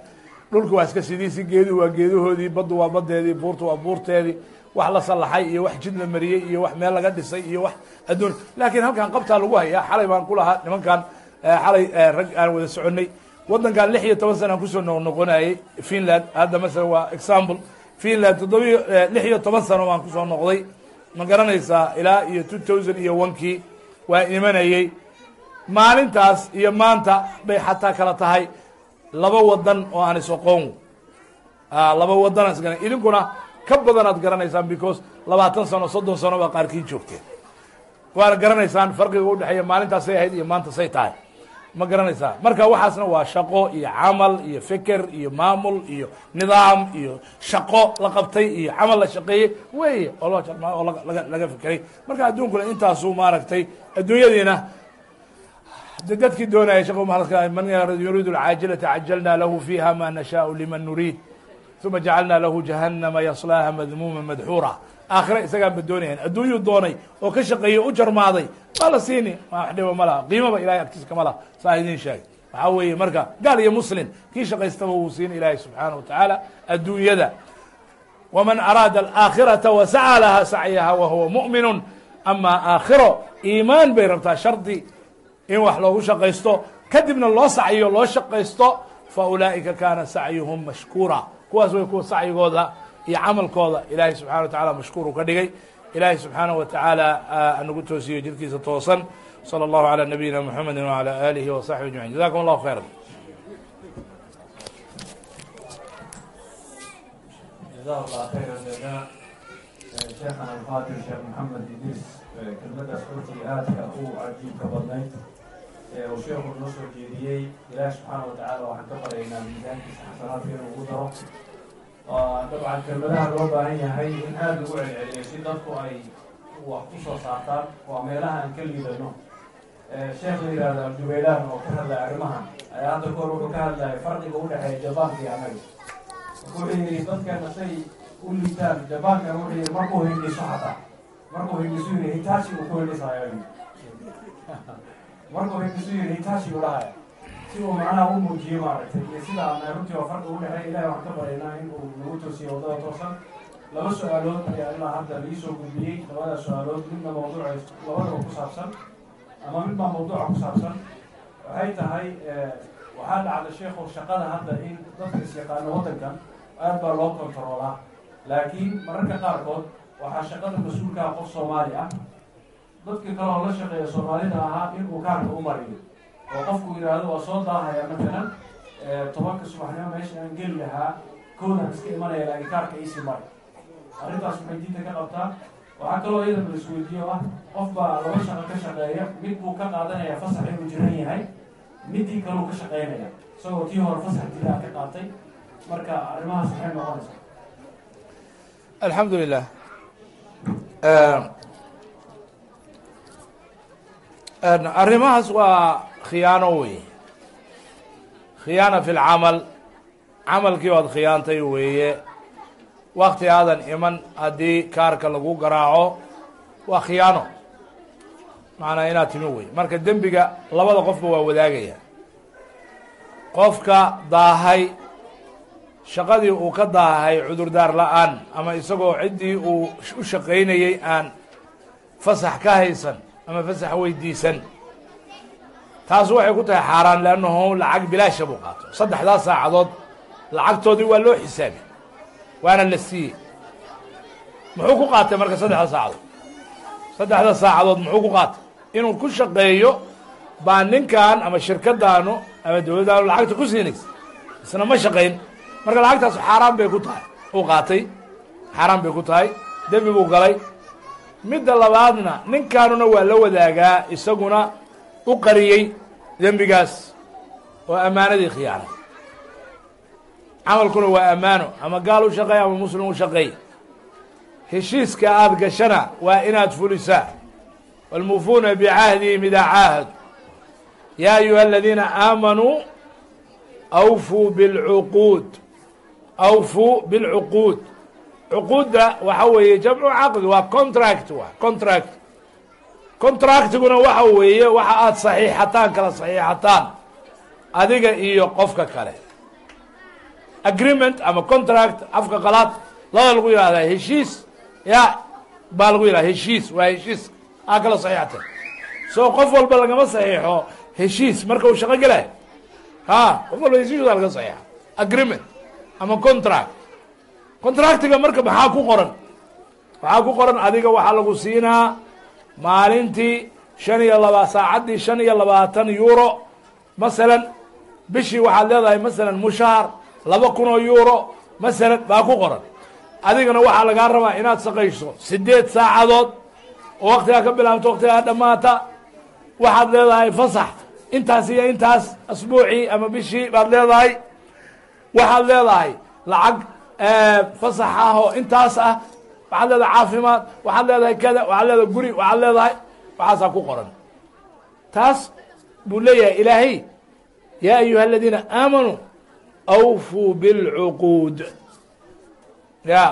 dhulku waa iska sidiisi geeduhu waa geedahoodii baddu waa baddeedii buurtu waa buurteedii. Wax la sallaxay iyo wax jid la mariyey iyo wax meel laga dhisay iyo wax adduun. Laakiin halkan qabtaa lagu hayaa xalay baan ku lahaa nimankan xalay rag aan wada soconay waddankan lix iyo toban sana aan ku soo noqnoqonayay finland. Hadda masalan waa example. Finland toddobiyo lix iyo toban sano baan ku soo noqday. Ma garanaysaa ilaa iyo two thousand iyo onkii waa imanayey maalintaas iyo maanta bay xataa kala tahay laba wadan oo aan isoqoon laba wadan aan isgana idinkuna ka badan aad garanaysaan because labaatan sano soddon sano baa qaarkii joogteen waana garanaysaan farqiga udhexeeya maalintaasay ahayd iyo maanta say tahay. Ma garanaysaa marka waxaasna waa shaqo iyo camal iyo feker iyo maamul iyo nidaam iyo shaqo la qabtay iyo camal la shaqeeyey. Wey oo laga fekeray marka adduunkuna intaasu maaragtay adduunyadiina de dadkii doonaya shaqo mahalka man yuriidu alcaajilata cajalna lahu fiha ma nashaau liman nuriid uma jacalna lahu jahannama yaslaaha madmuuma madxuura aakhira isagaan ba adduunyuu doonay oo ka shaqeeyey u jarmaaday. La siini. Wax dhiba ma laha. Qiimaba ilahay agtiisa kama laha. Saa idin sheegay. Waxaa weeye marka gaal iyo muslim kii shaqaystaba wuu siina ilaahay subxaana wa tacaala adduunyada. Waman araada alaakhirata wasaca laha sacyaha wahuwa mu'minu ama aakhiro iimaan bay rabtaa shardi in wax loogu shaqaysto kadibna loo sacyo loo shaqaysto fa ulaa'ika kaana sacyuhum mashkuura kuwaas way kuwa sacyigooda iyo camalkooda ilaahay subxana wa tacala mashkuuru ka dhigay ilaahay subxaanaه wa tacaala anagu toosiyo jidkiisa toosan salى اllahu عalى nabiyina mxamedi wعalى alihi وصaxbi aجmaعin jazakum اllahu khayra جزاه الله خير الجزاء شيخنا الفاضل شيخ محمد إدريس kelmadaas runtii aadka u cajiibka badnayd ee uu sheekhu noo soo jeediyey ilaahi subxaana wa tacaala waxaan ka baryaynaa miisaankiisa xasanaadka inuu ugu daro. Dabcan kelmadaha loo baahan yahay in aada lagu celceliyo si dadku ay wax ku soo saartaan. Waa meelaha aan ka liidano. Sheekh la yihahda aljubaylaan oo ka hadlaya arrimahan ayaa hadda kahor wuxuu ka hadlaya farqiga udhexeeya jabaanka iyo annaga wuxuu yidhi dadkana say u liitaan jabaankana wuxuu yidhi markuu hindhiso xataa markuu hindhisu yidhi hitachi uu ku hindhisaya markuu hindhisu yidhi hitachi uu dhahaya si uu macnaha u muujiyo maaragtay iyo sida aan runtii waa farqi udhexeeya ilahi waxaan ka baryaynaa in uu nagu toosiyo waddada toosan laba su'aalood ayaa ilaa hadda laii soo gudbiyey labada su'aalood midna mawduuca labadaba ku saabsan ama mid baa mawduuca ku saabsan waxay tahay waxaa dhacda sheekhu shaqada hadda in dadka is-yaqaano waddankan aad baa loo kontaroolaa laakiin mararka qaarkood waxaa shaqada mas'uulkaha qof soomaali ah dadkii kale oo la shaqeeya soomaalida ahaa inuu kaarka u mariyo oo qofku yidhaahdo waa soo daahaya matalan tobanka subaxnimo meesha aan geli lahaa koodan iska imanaya laakiin kaarka iisii mari. Arrintaas waxay diinta ka qabtaa. Waxaa kaloo iyadana la isweydiiyo ah qof baa laba shaqo ka shaqeeya mid buu ka qaadanaya fasax inuu jiran yahay midii kaleu ka shaqeynaya. Isagoo tii hore fasax dilaa ka qaatay. Marka arrimahaas maxay noqonaysaa. Alxamdu lilah arrimahaas waa khiyaano wey khiyaana fi lcamal camalkii oad khiyaantay weeye. Wakti aadan iman haddii kaarka lagu garaaco waa khiyaano. Macnaa inaad timi wey marka dembiga labada qofba waa wadaagaya. Qofka daahay shaqadii uu ka daahay cudurdaar la'aan ama isagoo ciddii uu u shaqaynayey aan fasax ka haysan ama fasax weydiisan. Taas waxay ku tahay xaaraan leannahu lacag bilaasha buu qaato. Saddexdaas saacadood lacagtoodii waa loo xisaabi waana la siiyey. Muxuu ku qaatay marka saddexda saacadood? Saddexda saacadood muxuu ku qaatay? Inuu ku shaqeeyo baa ninkan ama shirkadaanu ama dowladdaanu lacagta ku siinaysa. Isna ma shaqayn. Marka lacagtaas xaaraan bay ku tahay. Uu qaatay. Xaaraan bay ku tahay. Dembi buu galay midda labaadna ninkaanuna waa la wadaagaa isaguna u qariyey dembigaas. Oo ammaanadii khiyaanay camalkuna waa ammaano ama gaal u shaqeey ama muslim u shaqeey heshiiska aada gashana waa inaad fulisaa. Wاlmuufuuna bicahdihim idaa caahadu ya ayuha aladiina aamanuu awfuu bilcuquud awfuu bilcuquud cuquudda waxa weeye jamcu caqdi waa contract wa contract. Contractiguna waxa weeye waxa aada saxiixataan kala saxiixataan adiga iyo qofka kale. Agreement ama contract afka qalaad lada lagu yihahdaa heshiis ya baa lagu yihahda heshiis waa heshiis aa kala saxiixatay so qof walba lagama saxiixo heshiis marka uu shaqo gelayo ha qof walba heshiisa laga saxiixa agreement ama contract contractiga marka maxaa ku qoran? Waxaa ku qoran? Adiga waxaa lagu siinaa maalintii shan iyo laba saacaddii shan iyo labaatan euro masalan bishii waxaad leedahay masalan mushaar laba kun oo euro masalan baa ku qoran. Adigana waxaa lagaa rabaa inaad shaqayso sideed saacadood oo waktigaa ka bilaabto waktigaa dhammaata. Waxaad leedahay fasax. Intaas iyo intaas asbuucii ama bishii baad leedahay. Waxaad leedahay lacag fasax ah oo intaas ah waxaad leedahay caafimaad waxaad leedahay kada waxaad leedahay guri waxaad leedahay waxaasaa ku qoran. Taas buu leeyahay ilaahay yaa ayuha aladiina aamanuu awfuu bilcuquud. Ya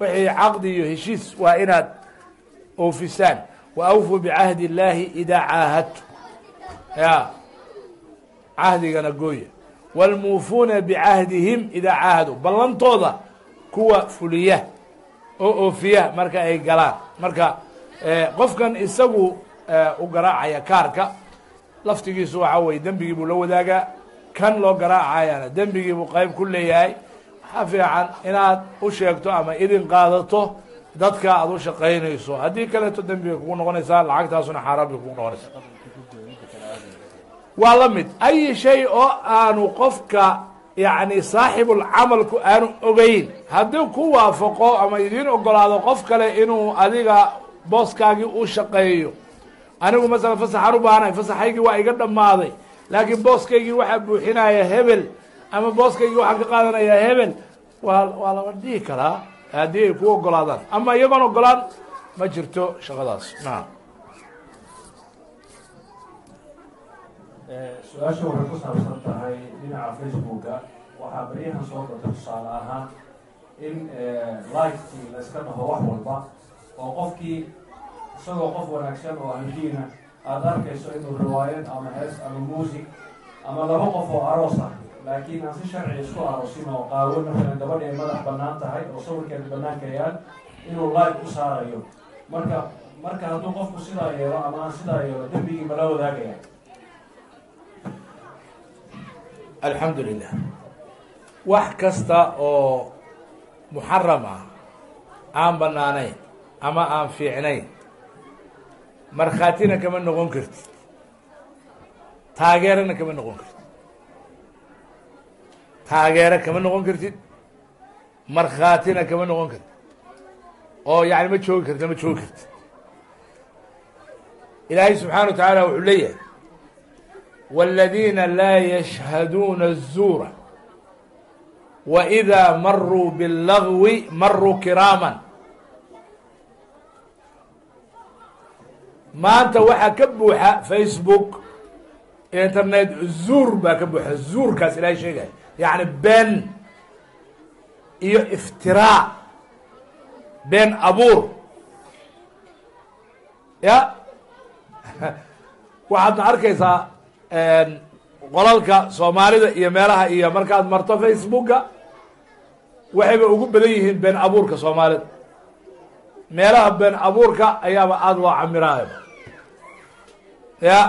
wixii caqdi iyo heshiis waa inaad oofisaan. Wa awfuu bicahdi illaahi idaa caahadtu. Ya cahdigana gooya wاlmuufuuna bicahdihim idaa caahadu ballantooda kuwa fuliya oo oofiya marka ay galaan marka qofkan isagu u garaacaya kaarka laftigiisu waxaa weye dembigii buu la wadaagaa kan loo garaacayana dembigii buu qayb ku leeyahay waxaa fiican inaad u sheegto ama idin qaadato dadka aad u shaqaynayso haddii kaleeto dembiga kugu noqonaysaa lacagtaasuna xaaraan bay kugu noqonaysaa waa la mid. Ayi shay oo aanu qofka yacni saaxibulcamalku aanu ogeyn. Haddii ku waafaqo ama idiin ogolaado qof kale inuu adiga booskaagii u shaqeeyo. Anigu masalan fasaxaan u baahanahay fasaxaygii waa iga dhammaaday. Laakiin booskaygii waxaa buuxinaya hebel ama booskaygii waxaa ka qaadanaya hebel waa waa laba dhihi karaa. Haddii ay ku ogolaadaan. Ama iyagoon ogolaan ma jirto shaqadaas. Naam su'aasha waxay ku saabsan tahay dhinaca facebooka waxaa baryahan soo gatay tusaale ahaan in likekii la iska dhaho wax walba oo qofkii isagoo qof wanaagsan oo ahliina aada arkayso inuu riwaayad ama hees ama muusig ama laba qof oo aroos ah laakiin aan si sharci isku aroosin oo qaawo masalan gabadhi ay madax bannaan tahay oo sawirkeeda banaanka yaan inuu like u saarayo. Marka marka hadduu qofku sidaa yeelo ama aan sidaa yeelo dembigii mala wadaagaya alxamdu lilah wax kasta oo muxaram ah aan banaanayn ama aan fiicnayn markhaatina kama noqon kartid taageerana kama noqon kartid taageero kama noqon kartid. Markhaatina kama noqon kartid oo yani ma joogi kartid ma joogi kartid ilaahay subxaana wa tacaala wuxuu leeyahay wاladiina laa yashhaduuna الzuura وإida maruu bاllagwi maruu kiraaman maanta waxaa ka buuxa facebook internet zuur baa ka buuxa zuurkaas ilahay sheegaya yani been iyo iftiraac been abuur ya waxaadna arkaysaa qolalka soomaalida iyo meelaha iyo markaad marto facebooka waxayba ugu badan yihiin been abuurka soomaalida. Meelaha been abuurka ayaaba aada loo camiraayo. Ya.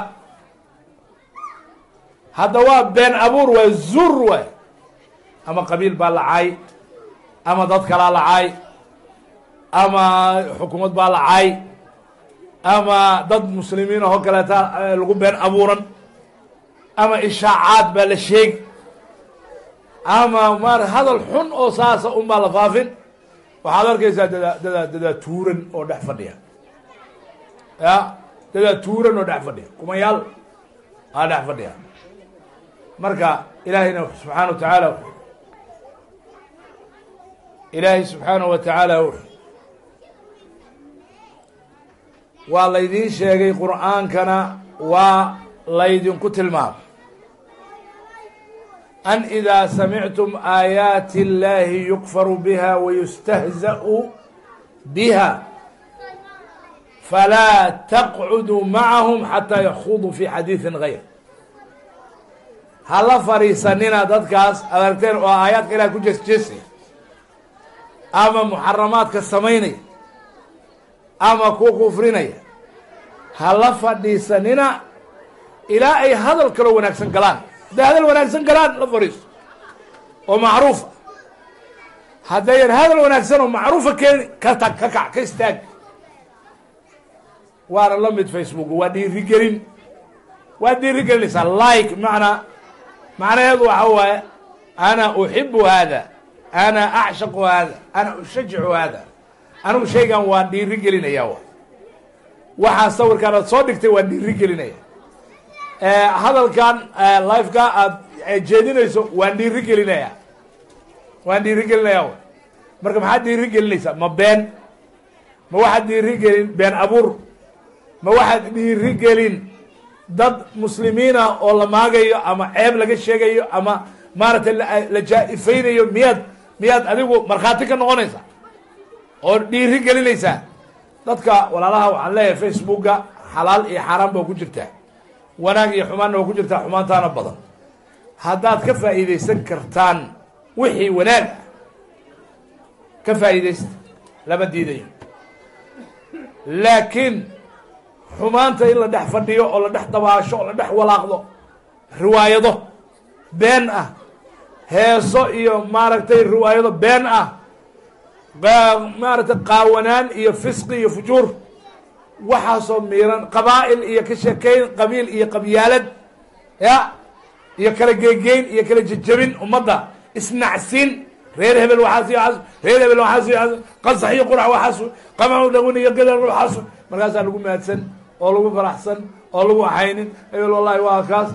Hadda waa been abuur waa zur waay. Ama qabiil baa lacay ama dad kalaa lacay ama xukuumad baa lacay ama dad muslimiin oo kaleeta lagu been abuuran ama ishaacaad baa la sheegi. Ama maar hadal xun oo saasa un baa la faafin. Waxaad arkaysaa dadaa dadaa dadaa tuuran oo dhex fadhiya. Ya dadaa tuuran oo dhex fadhiya. Kumayaal aa dhex fadhiya. Marka ilaahayna subxaana wa tacaala ilaahay subxaanaه wa tacaala waa laydiin sheegay qur'aankana waa laydinku tilmaamay an idaa samictum aayaati اllahi yukfaru biha wayustahza'u biha falaa taqcuduu macahum xataa yakhuduu fi xadiiثin gayr ha la fadhiisanina dadkaas ad argteen oo aayaadka ilaah ku jeesjeesaya ama muxaramaadka samaynaya ama ku kufrinaya. Ha la fadhiisanina ilaa ay hadal kaloo wanaagsan galaan. Hadday hadal wanaagsan galaan la fadhiiso oo macruufa haddayan hadal wanaagsan oo macruufa keeni ka tag ka kac ka istaag. Waana la mid facebook waa dhiirigelin. Waa dhiirigelinaysaa like macnaa macnaheedu waxa waaye ana uxibu hada ana acshaqu hada ana ushajicu hada anigu shaygan waan dhiiri gelinaya wa waxaa sawirkaan aad soo dhigtay waan dhiiri gelinaya hadalkan lifeka aad jeedinayso waan dhiiri gelinaya waan dhiiri gelinaya wa marka maxaad dhiiri gelinaysaa ma been. Ma waxaad dhiiri gelin been abuur. Ma waxaad dhiiri gelin dad muslimiina oo la maagayo ama ceeb laga sheegayo ama maaragtay la jaa-ifaynayo miyaad miyaad adigu markhaati ka noqonaysaa? Oo dhiiri gelinaysaa dadka walaalaha waxaan leeyahay facebooka xalaal iyo xaaraan baa ku jirtaa wanaag iyo xumaanna waa ku jirtaa xumaantaana badan. Haddaad ka faa'iidaysan kartaan wixii wanaag ka faa'iidaysta lama diidayo. Laakiin xumaanta in la dhex fadhiyo oo la dhex dabaasho oo la dhex walaaqdo riwaayado been ah heeso iyo maaragtay riwaayado been ah maaragtay qaawanaan iyo fisqi iyo fujuur waxaasoo miiran qabaa'il iyo ka sheekeyn qabiil iyo qabyaalad ya iyo kala geegeyn iyo kala jejebin ummadda isnacsin reer hebel waxaas reer hebel waxaas qasax iyo qurac waxaas qamacu dhagun iyo gadar waxaas markaasaa lagu mahadsan oo lagu faraxsan oo lagu ahaynin hebel wallahi waa kaas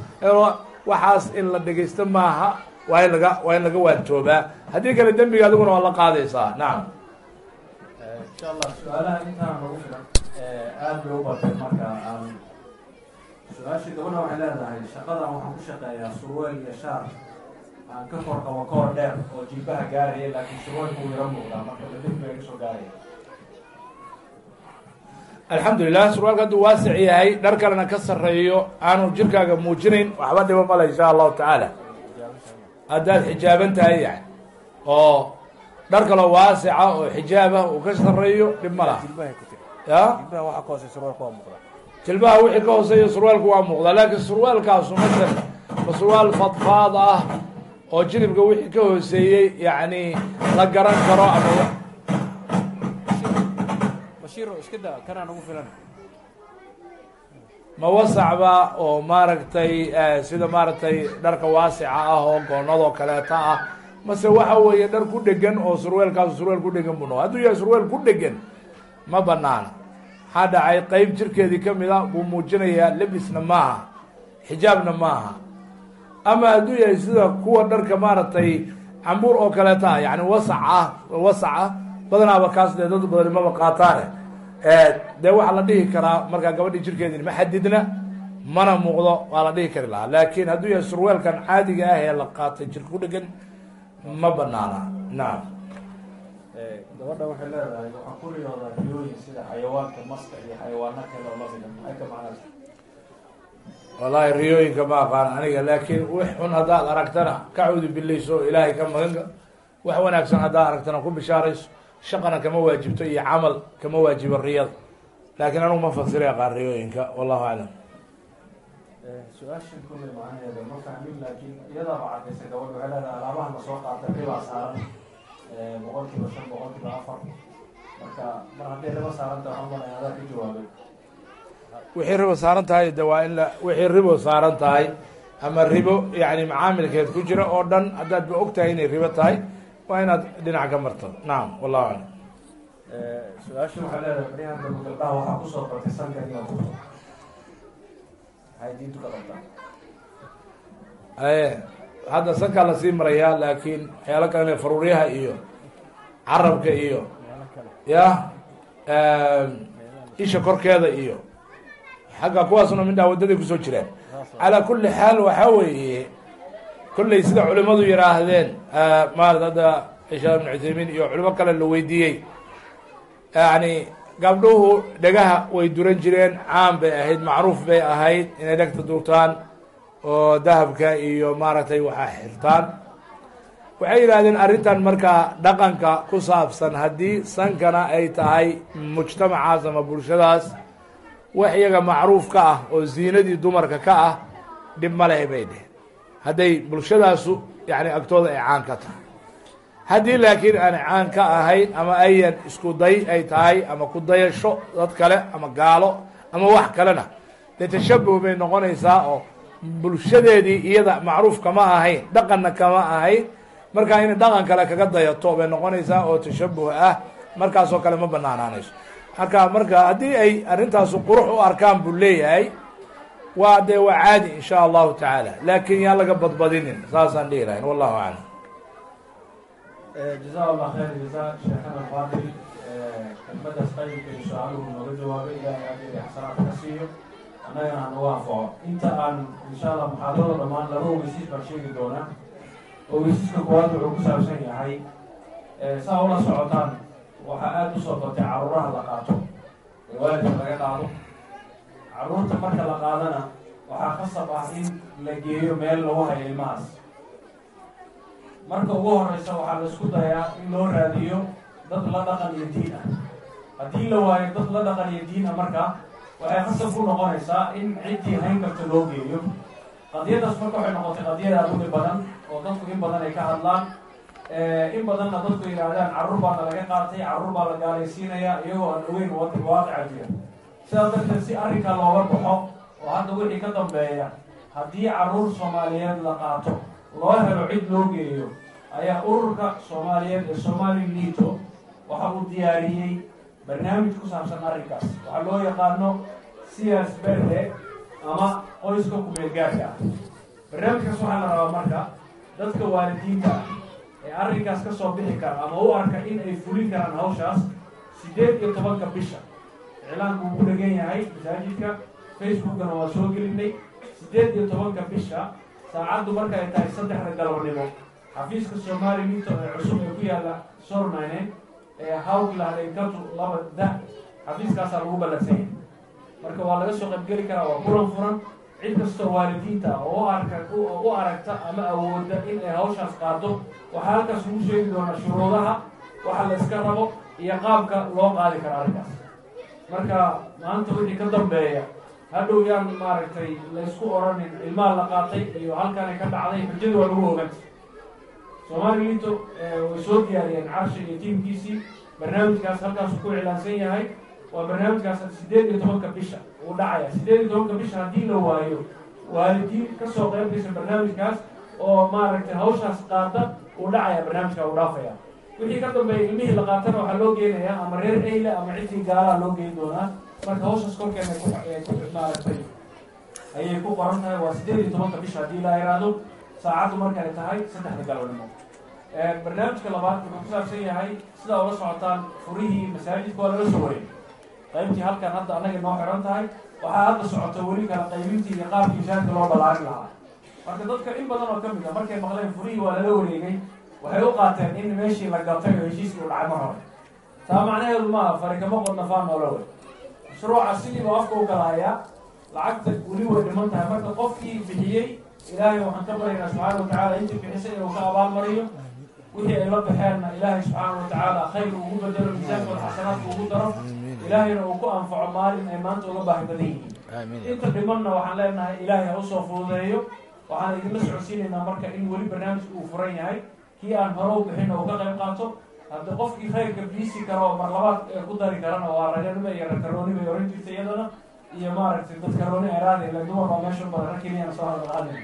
waxaas in la dhegaysto maaha waa in laga waa in laga waantoobaa. Haddii kale dembiga adiguna waa la qaadaysaa nacam insha allah su'aalaha intaan nagu filan aada bay u batay marka aan su'aashii gabadha waxay leedahay shaqadan waxaan ku shaqeeyaa surweel iyo shaar. Aan ka kor qabo koor dheer oo jilbaha gaaraya laakiin surweelku uu yaro muuqdaa marka dadib bay iga soo gaaraya. Alxamdulilah surwaalka hadduu waasic yahay dhar kalena ka sarreeyo aanu jirkaaga muujinayn waxba dhibo male insha allahu tacaala. Haddaad xijaaban tahay yani oo dhar kaloo waasica oo xijaaba uu ka sarreeyo dhib ma laha ya? Jilbaha wixii ka hooseeya surwaalku waa muuqdaa laakiin surwaalkaasu masel ma surwaal fadfaad ah oo jilibka wixii ka hooseeyey yani la garan karo ama ma wasacba oo maaragtay sida maaragtay dharka waasica ah oo goonadoo kaleeta ah mase waxa weeye dhar ku dhegan oo surweelkaasu surweel ku dhegan buu noqo hadduu yahay surweel ku dhegan ma banaana maxaa dhacay qeyb jirkeedii ka mid a buu muujinayaa lebisna maaha xijaabna maaha. Ama hadduu yahay sida kuwa dharka maaragtay cambuur oo kaleeta yani wasac ah wasac ah badanaaba kaas dee dad badani maba qaataane. Dee waxaa la dhihi karaa markaa gabadhii jirkeedii ma xadidna mana muuqdo waa la dhihi kari lahaa. Laakin hadduu yahay surweelkan caadiga ah ee la qaatay jirka ku dhegan ma banaana nacam gabadha waxay leedahay waxaan ku riyoodaa riyooyin sida xayawaanka maska iyo xayawaano kale oo lamida maxay ka macnaysa wallahi riyooyinka ma aqaan aniga laakiin wix xun haddaad aragtana ka cuudi bilayso oo ilaahay ka maganka wax wanaagsan haddaad aragtana ku bishaarayso shaqana kama waajibto iyo camal kama waajibo riyada laakiin anugu ma fasira aqaan riyooyinka wallahu aclam. Su'aashan kulley macnaheeda ma fahmin laakiin iyadaaba cadaysa gabadha waxay leedahay alaabaha la soo qaatay ribaa saaran boqol kiiba shan boqol kiiba afar. Marka mar haddii ribo saaranta waxaan malaya adaa ka jawaabay wixii ribo saaran tahay de waa in la wixii ribo saaran tahay ama ribo yani macaamilkeed ku jira oo dhan haddaad ba og tahay inay ribo tahay waa inaad dhinac ka marto. Nacam wallahu aclam. Su'aasha waxay leedahay baryahan gabdhaha waxaa ku soo batay sanka inaad maxay diintu ka qabtaa hadda sankaa la sii marayaa laakiin waxyaalo kale faruuryaha iyo carabka iyo ya isha korkeeda iyo xagga kuwaasuna midhaa waddaday ku soo jiraan calaa kulli xaal waxaa weeye kolley sida culimadu yidhaahdeen maarata hadda ishaa ibnu cuthaymiin iyo culimo kale la weydiiyey yani gabdhuhu dhegaha way duran jireen caan bay ahayd macruuf bay ahayd inay dhegta durtaan oo dahabka iyo maaragtay waxaa xirtaan. Waxay yidhahdeen arrintan markaa dhaqanka ku saabsan haddii sankana ay tahay mujtamacaas ama bulshadaas wax iyaga macruuf ka ah oo ziinadii dumarka ka ah dhib ma leh bay dheh hadday bulshadaasu yani agtooda ay caan ka tahay. Haddii laakiin aan caan ka ahayn ama ayan isku day ay tahay ama ku dayasho dad kale ama gaalo ama wax kalena dee tashabuh bay noqonaysaa oo bulshadeedii iyada macruuf kama ahayn dhaqanna kama ahayn. Markaa inay dhaqan kale kaga dayato bay noqonaysaa oo tashabuh ah. Markaasoo kale ma banaanaanayso. Marka marka haddii ay arrintaasu qurux u arkaan buu leeyahay waa dee waa caadi in sha allahu tacaala. Laakin yaan laga badbadinin saasaan dhihi lahayn wallahu aclam jaza allah khayr jaza sheekana fadil kelmadaas qaybka iyo su'aaluhu nooga jawaabay ilaahay ajiri xasanaad ka siiyo annagana hanagu anfaco inta aan insha allah muxaadarada dhammaan laba ogeysiis baan sheegi doonaa ogeysiiska koowaad wuxuu ku saabsan yahay saa ula socotaan waxaa aada u soo batay caruuraha la qaato ee waalidka laga qaado carruurta marka la qaadana waxaa khasab ah in la geeyo meel lagu hayo ilmahaas marka ugu horeysa waxaa la isku dayaa in loo raadiyo dad la dhaqan iyo diin ah haddii la waayo dad la dhaqan iyo diin ah marka waxay khasab ku noqonaysaa in ciddii hayn karta loo geeyo qadiyadaas marka waxay noqotay qadiyad aada u dhib badan oo dadku in badan ay ka hadlaan. In badanna dadku yidhaahdaan carruur baana laga qaatay carruur baa la gaalaysiinaya iyagoo aan ogeyn waaqica jira sidaas darteed si arrinkaa looga baxo oo hadda wixii ka dambeeya haddii carruur soomaaliyeed la qaato loo helo cid loo geeyo ayaa ururka soomaaliyeed ee somali lito waxa uu diyaariyey barnaamij ku saabsan arrinkaas waxaa loo yaqaano siyaas berde ama qoyska kumeelgaarka ah barnaamijkaas waxaa la rabaa marka dadka waalidiinta ah ee arrinkaas ka soo bixi kara ama u arka in ay fulin karaan hawshaas siddeed iyo tobanka bisha iclaanku uu ku dhegan yahay masaajidka facebookana waa soo gelinay siddeed iyo tobanka bisha saacaddu marka ay tahay saddexda galabnimo xafiiska somali mito ee cusub ee ku yaalla sornine ee hawglahadenkatu laba da xafiiskaasaa lagu ballansanyay marka waa laga soo qaybgeli karaa waa kulan furan cid kastoo waalidiinta oo u arka u aragta ama awooda in ay hawshaas qaado waxaa halkaas ugu sheegi doonaa shuruudaha waxa la iska rabo iyo qaabka loo qaadi kara arrinkaas. Marka maanta wixii ka dambeeya hadhow yaan maaragtay laysku oranin ilmaha la qaatay iyo halkanay ka dhacday xujada waa lagu oganta soomaali lito way soo diyaariyeen carshi iyo tiimkiisii. Barnaamijkaas halkaasu ku iclaansan yahay. Waa barnaamijkaas siddeed iyo tobanka bisha uu dhacaya. Siddeed iyo tobanka bisha haddii la waayo waalidiin ka soo qaybgaysa barnaamijkaas oo maaragtay hawshaas qaada uu dhacaya barnaamijka uu dhaafaya. Wixii ka dambeeya ilmihii la qaatana waxaa loo geenayaa ama reer eyle ama ciddii gaalaha loo geyn doonaa. Marka hawshaas korkeena ku maaragtay ayay ku qoran tahay. Waa siddeed iyo tobanka bisha haddii la yiraahdo. Saacaddu marka ay tahay saddexda galabnimo barnaamijka labaad wuxuu ku saabsan yahay sidaa ula socotaan furihii masaajidka waa laga soo wariyay qaybtii halkan hadda annaga noo xiran tahay waxaa hadda socota weli kala qaybintii iyo qaabkii masaajidka loo ballaarin lahaa. Marka dadka in badan oo ka mid a markay maqleen furihii waa lala wareegay waxay u qaateen in meeshii la gatay oo heshiiskii u dhacay mar hore taa macnaheedu maaha fari kama qodna faan noola wey mashruuca sidiiba afka u galaaya lacagta weli way dhiman tahay. Marka qofkii bixiyey ilaahay waxaan ka baryaynaa subxaana watacaala intii bixisay inuu ka abaalmariyo wixii ay la baxeenna ilaahay subxaana watacaala khayr ugu bedelo miisaankooda xasanaadka ugu daro. Ilaahayna uu ku anfaco maalin ay maanta uga baahi badan yihiin. Inta dhimanna waxaan leenahay ilaahay ha u soo fududeeyo. Waxaan idinla socodsiinaynaa marka in weli barnaamijka uu furan yahay. Kii aan hore u bixin oo ka qayb qaato. Hadda qofkii khayrka biisi kara oo mar labaad ku dari karana waa raganimo iyo rakarooni bay oran jirta iyadana. Iyo maaragtay dad karooni ila dumar baa meesha badan. Rakeliyan soo hadalqaadin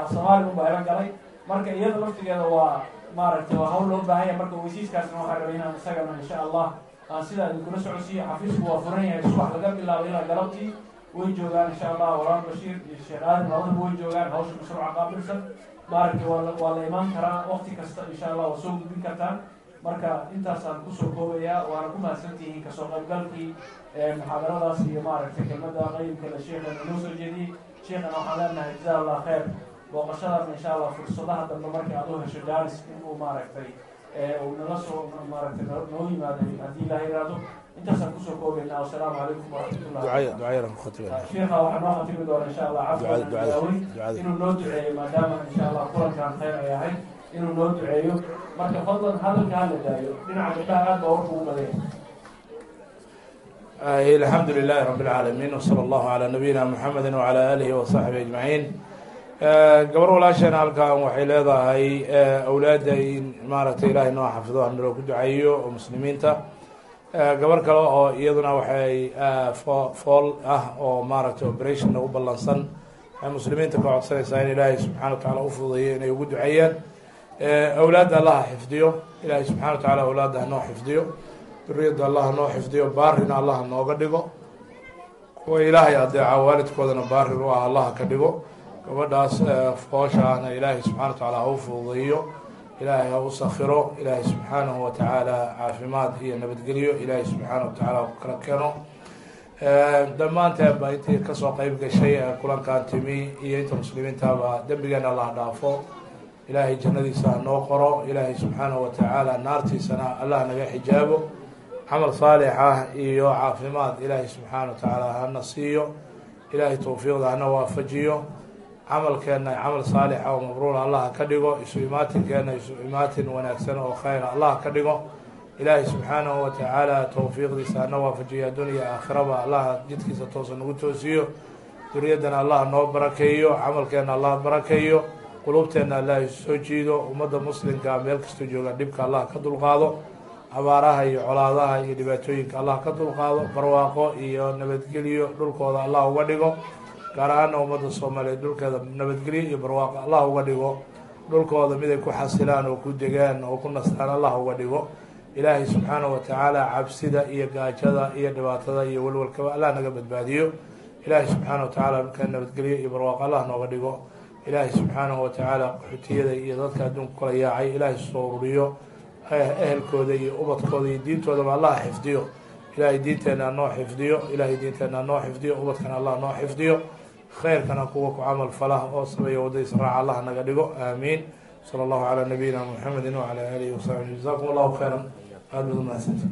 af soomaali unbaa ila galay. Marka iyada laftigeeda waa maaragtay waa hawl loo baahan yahay. Marka weysiiskaasna waxaa rabay inaan isagana insha allah aan sidaa idinkula socodsiiyo xafiisku waa furan yahay subax laga bilaabo ilaa galabtii way joogaan insha allah walaal bashiir iyo sheekh aadan labadaba way joogaan hawsha mashruuca qaabilsan maaragtay waa waa la imaan karaa waqti kasta insha allah waa soo gudbin kartaan marka intaasaan ku soo koobayaa waana ku mahadsantihiin ka soo qaybgalkii muxaadaradaas iyo maaragtay kelmada qayimkale sheekheena noo soo jeediyey sheekhana waxaan leenahay jazaa allah khayr booqashadaas insha allah fursadaha dambe markii aad u hesho daaris inuu maaragtay uu nala maaragtay noo yimaado haddii ilaha iraado intaasaan ku soo koobeyna wasalaamu calaykum waraxmatullah waxaa noo khatimi doona insha allah cafwaaawey inuu noo duceeyo maadaama insha allah kulankaan khayr ay ahayd inuu noo duceeyo marka fadlan hadalka hala daayo dhinaca gabdhaha aad baa warka ugu badaya alxamdu lilahi rab اlcaalamiin wsala allahu calaa nabiyina mxamedi wcalaa aalihi wasaxbihi ajmaciin gabar walaasheen halkan waxay leedahay awlaadda in maaragtay ilaahay noo xafido hanaloo ku ducaeyo oo muslimiinta. Gabar kale oo iyaduna waxay fo fool ah oo maaragtay operation u ballansan. Waxay muslimiinta ka codsanaysaa in ilaahay subxana wa tacaala u fududeeyo inay ugu duceeyaan awlaadda allaha xifdiyo. Ilaahay subxana wa tacaala awlaadda hanoo xifdiyo. Duriyadda allah noo xifdiyo. Baarina allah nooga dhigo. Kuwa ilaahay adeeca waalidkoodana baarin u ah allah ka dhigo gabadhaas fooshaana ilaahay subxana wa tacaala ha u fududeeyo ilaahay ha u sakhiro ilaahay subxaanahu wa tacaala caafimaad iyo nabadgelyo ilaahay subxaana wa tacaala ku kala keeno. Dhammaanteen intii ka soo qeyb gashay ee kulankan timi iyo inta muslimiintaba dembigeena allah dhaafo. Ilaahay jannadiisa ha noo qoro ilaahay subxaanahu wa tacaala naartiisana allah naga xijaabo. Camal saalix ah iyo caafimaad ilaahay subxaana wa tacaala hana siiyo. Ilaahay towfiiqda hana waafajiyo camalkeena camal saalixa oo mabruura allah ka dhigo isu imaatinkeena isu imaatin wanaagsan oo khayra allah ka dhigo. Ilaahay subxaanahu wa tacaala towfiiqdiisa hana waafajiyo addunya aakhiraba allah jidkiisa toosa nagu toosiyo. Duriyadana allah noo barakeeyo camalkeena allah barakeeyo. Qulubteena allah soo jiido. Ummadda muslimka meel kastoo jooga dhibka allah ka dulqaado. Abaaraha iyo colaadaha iyo dhibaatooyinka allah ka dulqaado. Barwaaqo iyo nabadgelyo dhulkooda allah uga dhigo gaar ahaana ummadda soomaaliyeed dhulkeeda nabadgelyo iyo barwaaqo. Allah uga dhigo dhulkooda mid ay ku xasilaan oo ku degaan oo ku nastaan. Allah uga dhigo ilaahay subxaanahu wa tacaala cabsida iyo gaajada iyo dhibaatada iyo walwalkaba allah naga badbaadiyo. Ilaahay subxaana wa tacaala dhulkeen nabadgelyo iyo barwaaqo allah nooga dhigo ilaahay subxaanahu wa tacaala qaxootiyada iyo dadka adduunka kala yaacay. Ilaahay soo ururiyo ehelkooda iyo ubadkooda iyo diintoodaba allah xifdiyo. Ilaahay diinteena noo xifdiyo ilaahay diinteena noo xifdiyo ubadkana allah noo xifdiyo khayrkana kuwa ku camal falaha oo sameeya wadda israaca allah naga dhigo. Aamiin. Sala allahu calaa nabiyina muxamedin wacalaa aalihi wasaxbi jasakum allahu khayra aada baad umahadsanti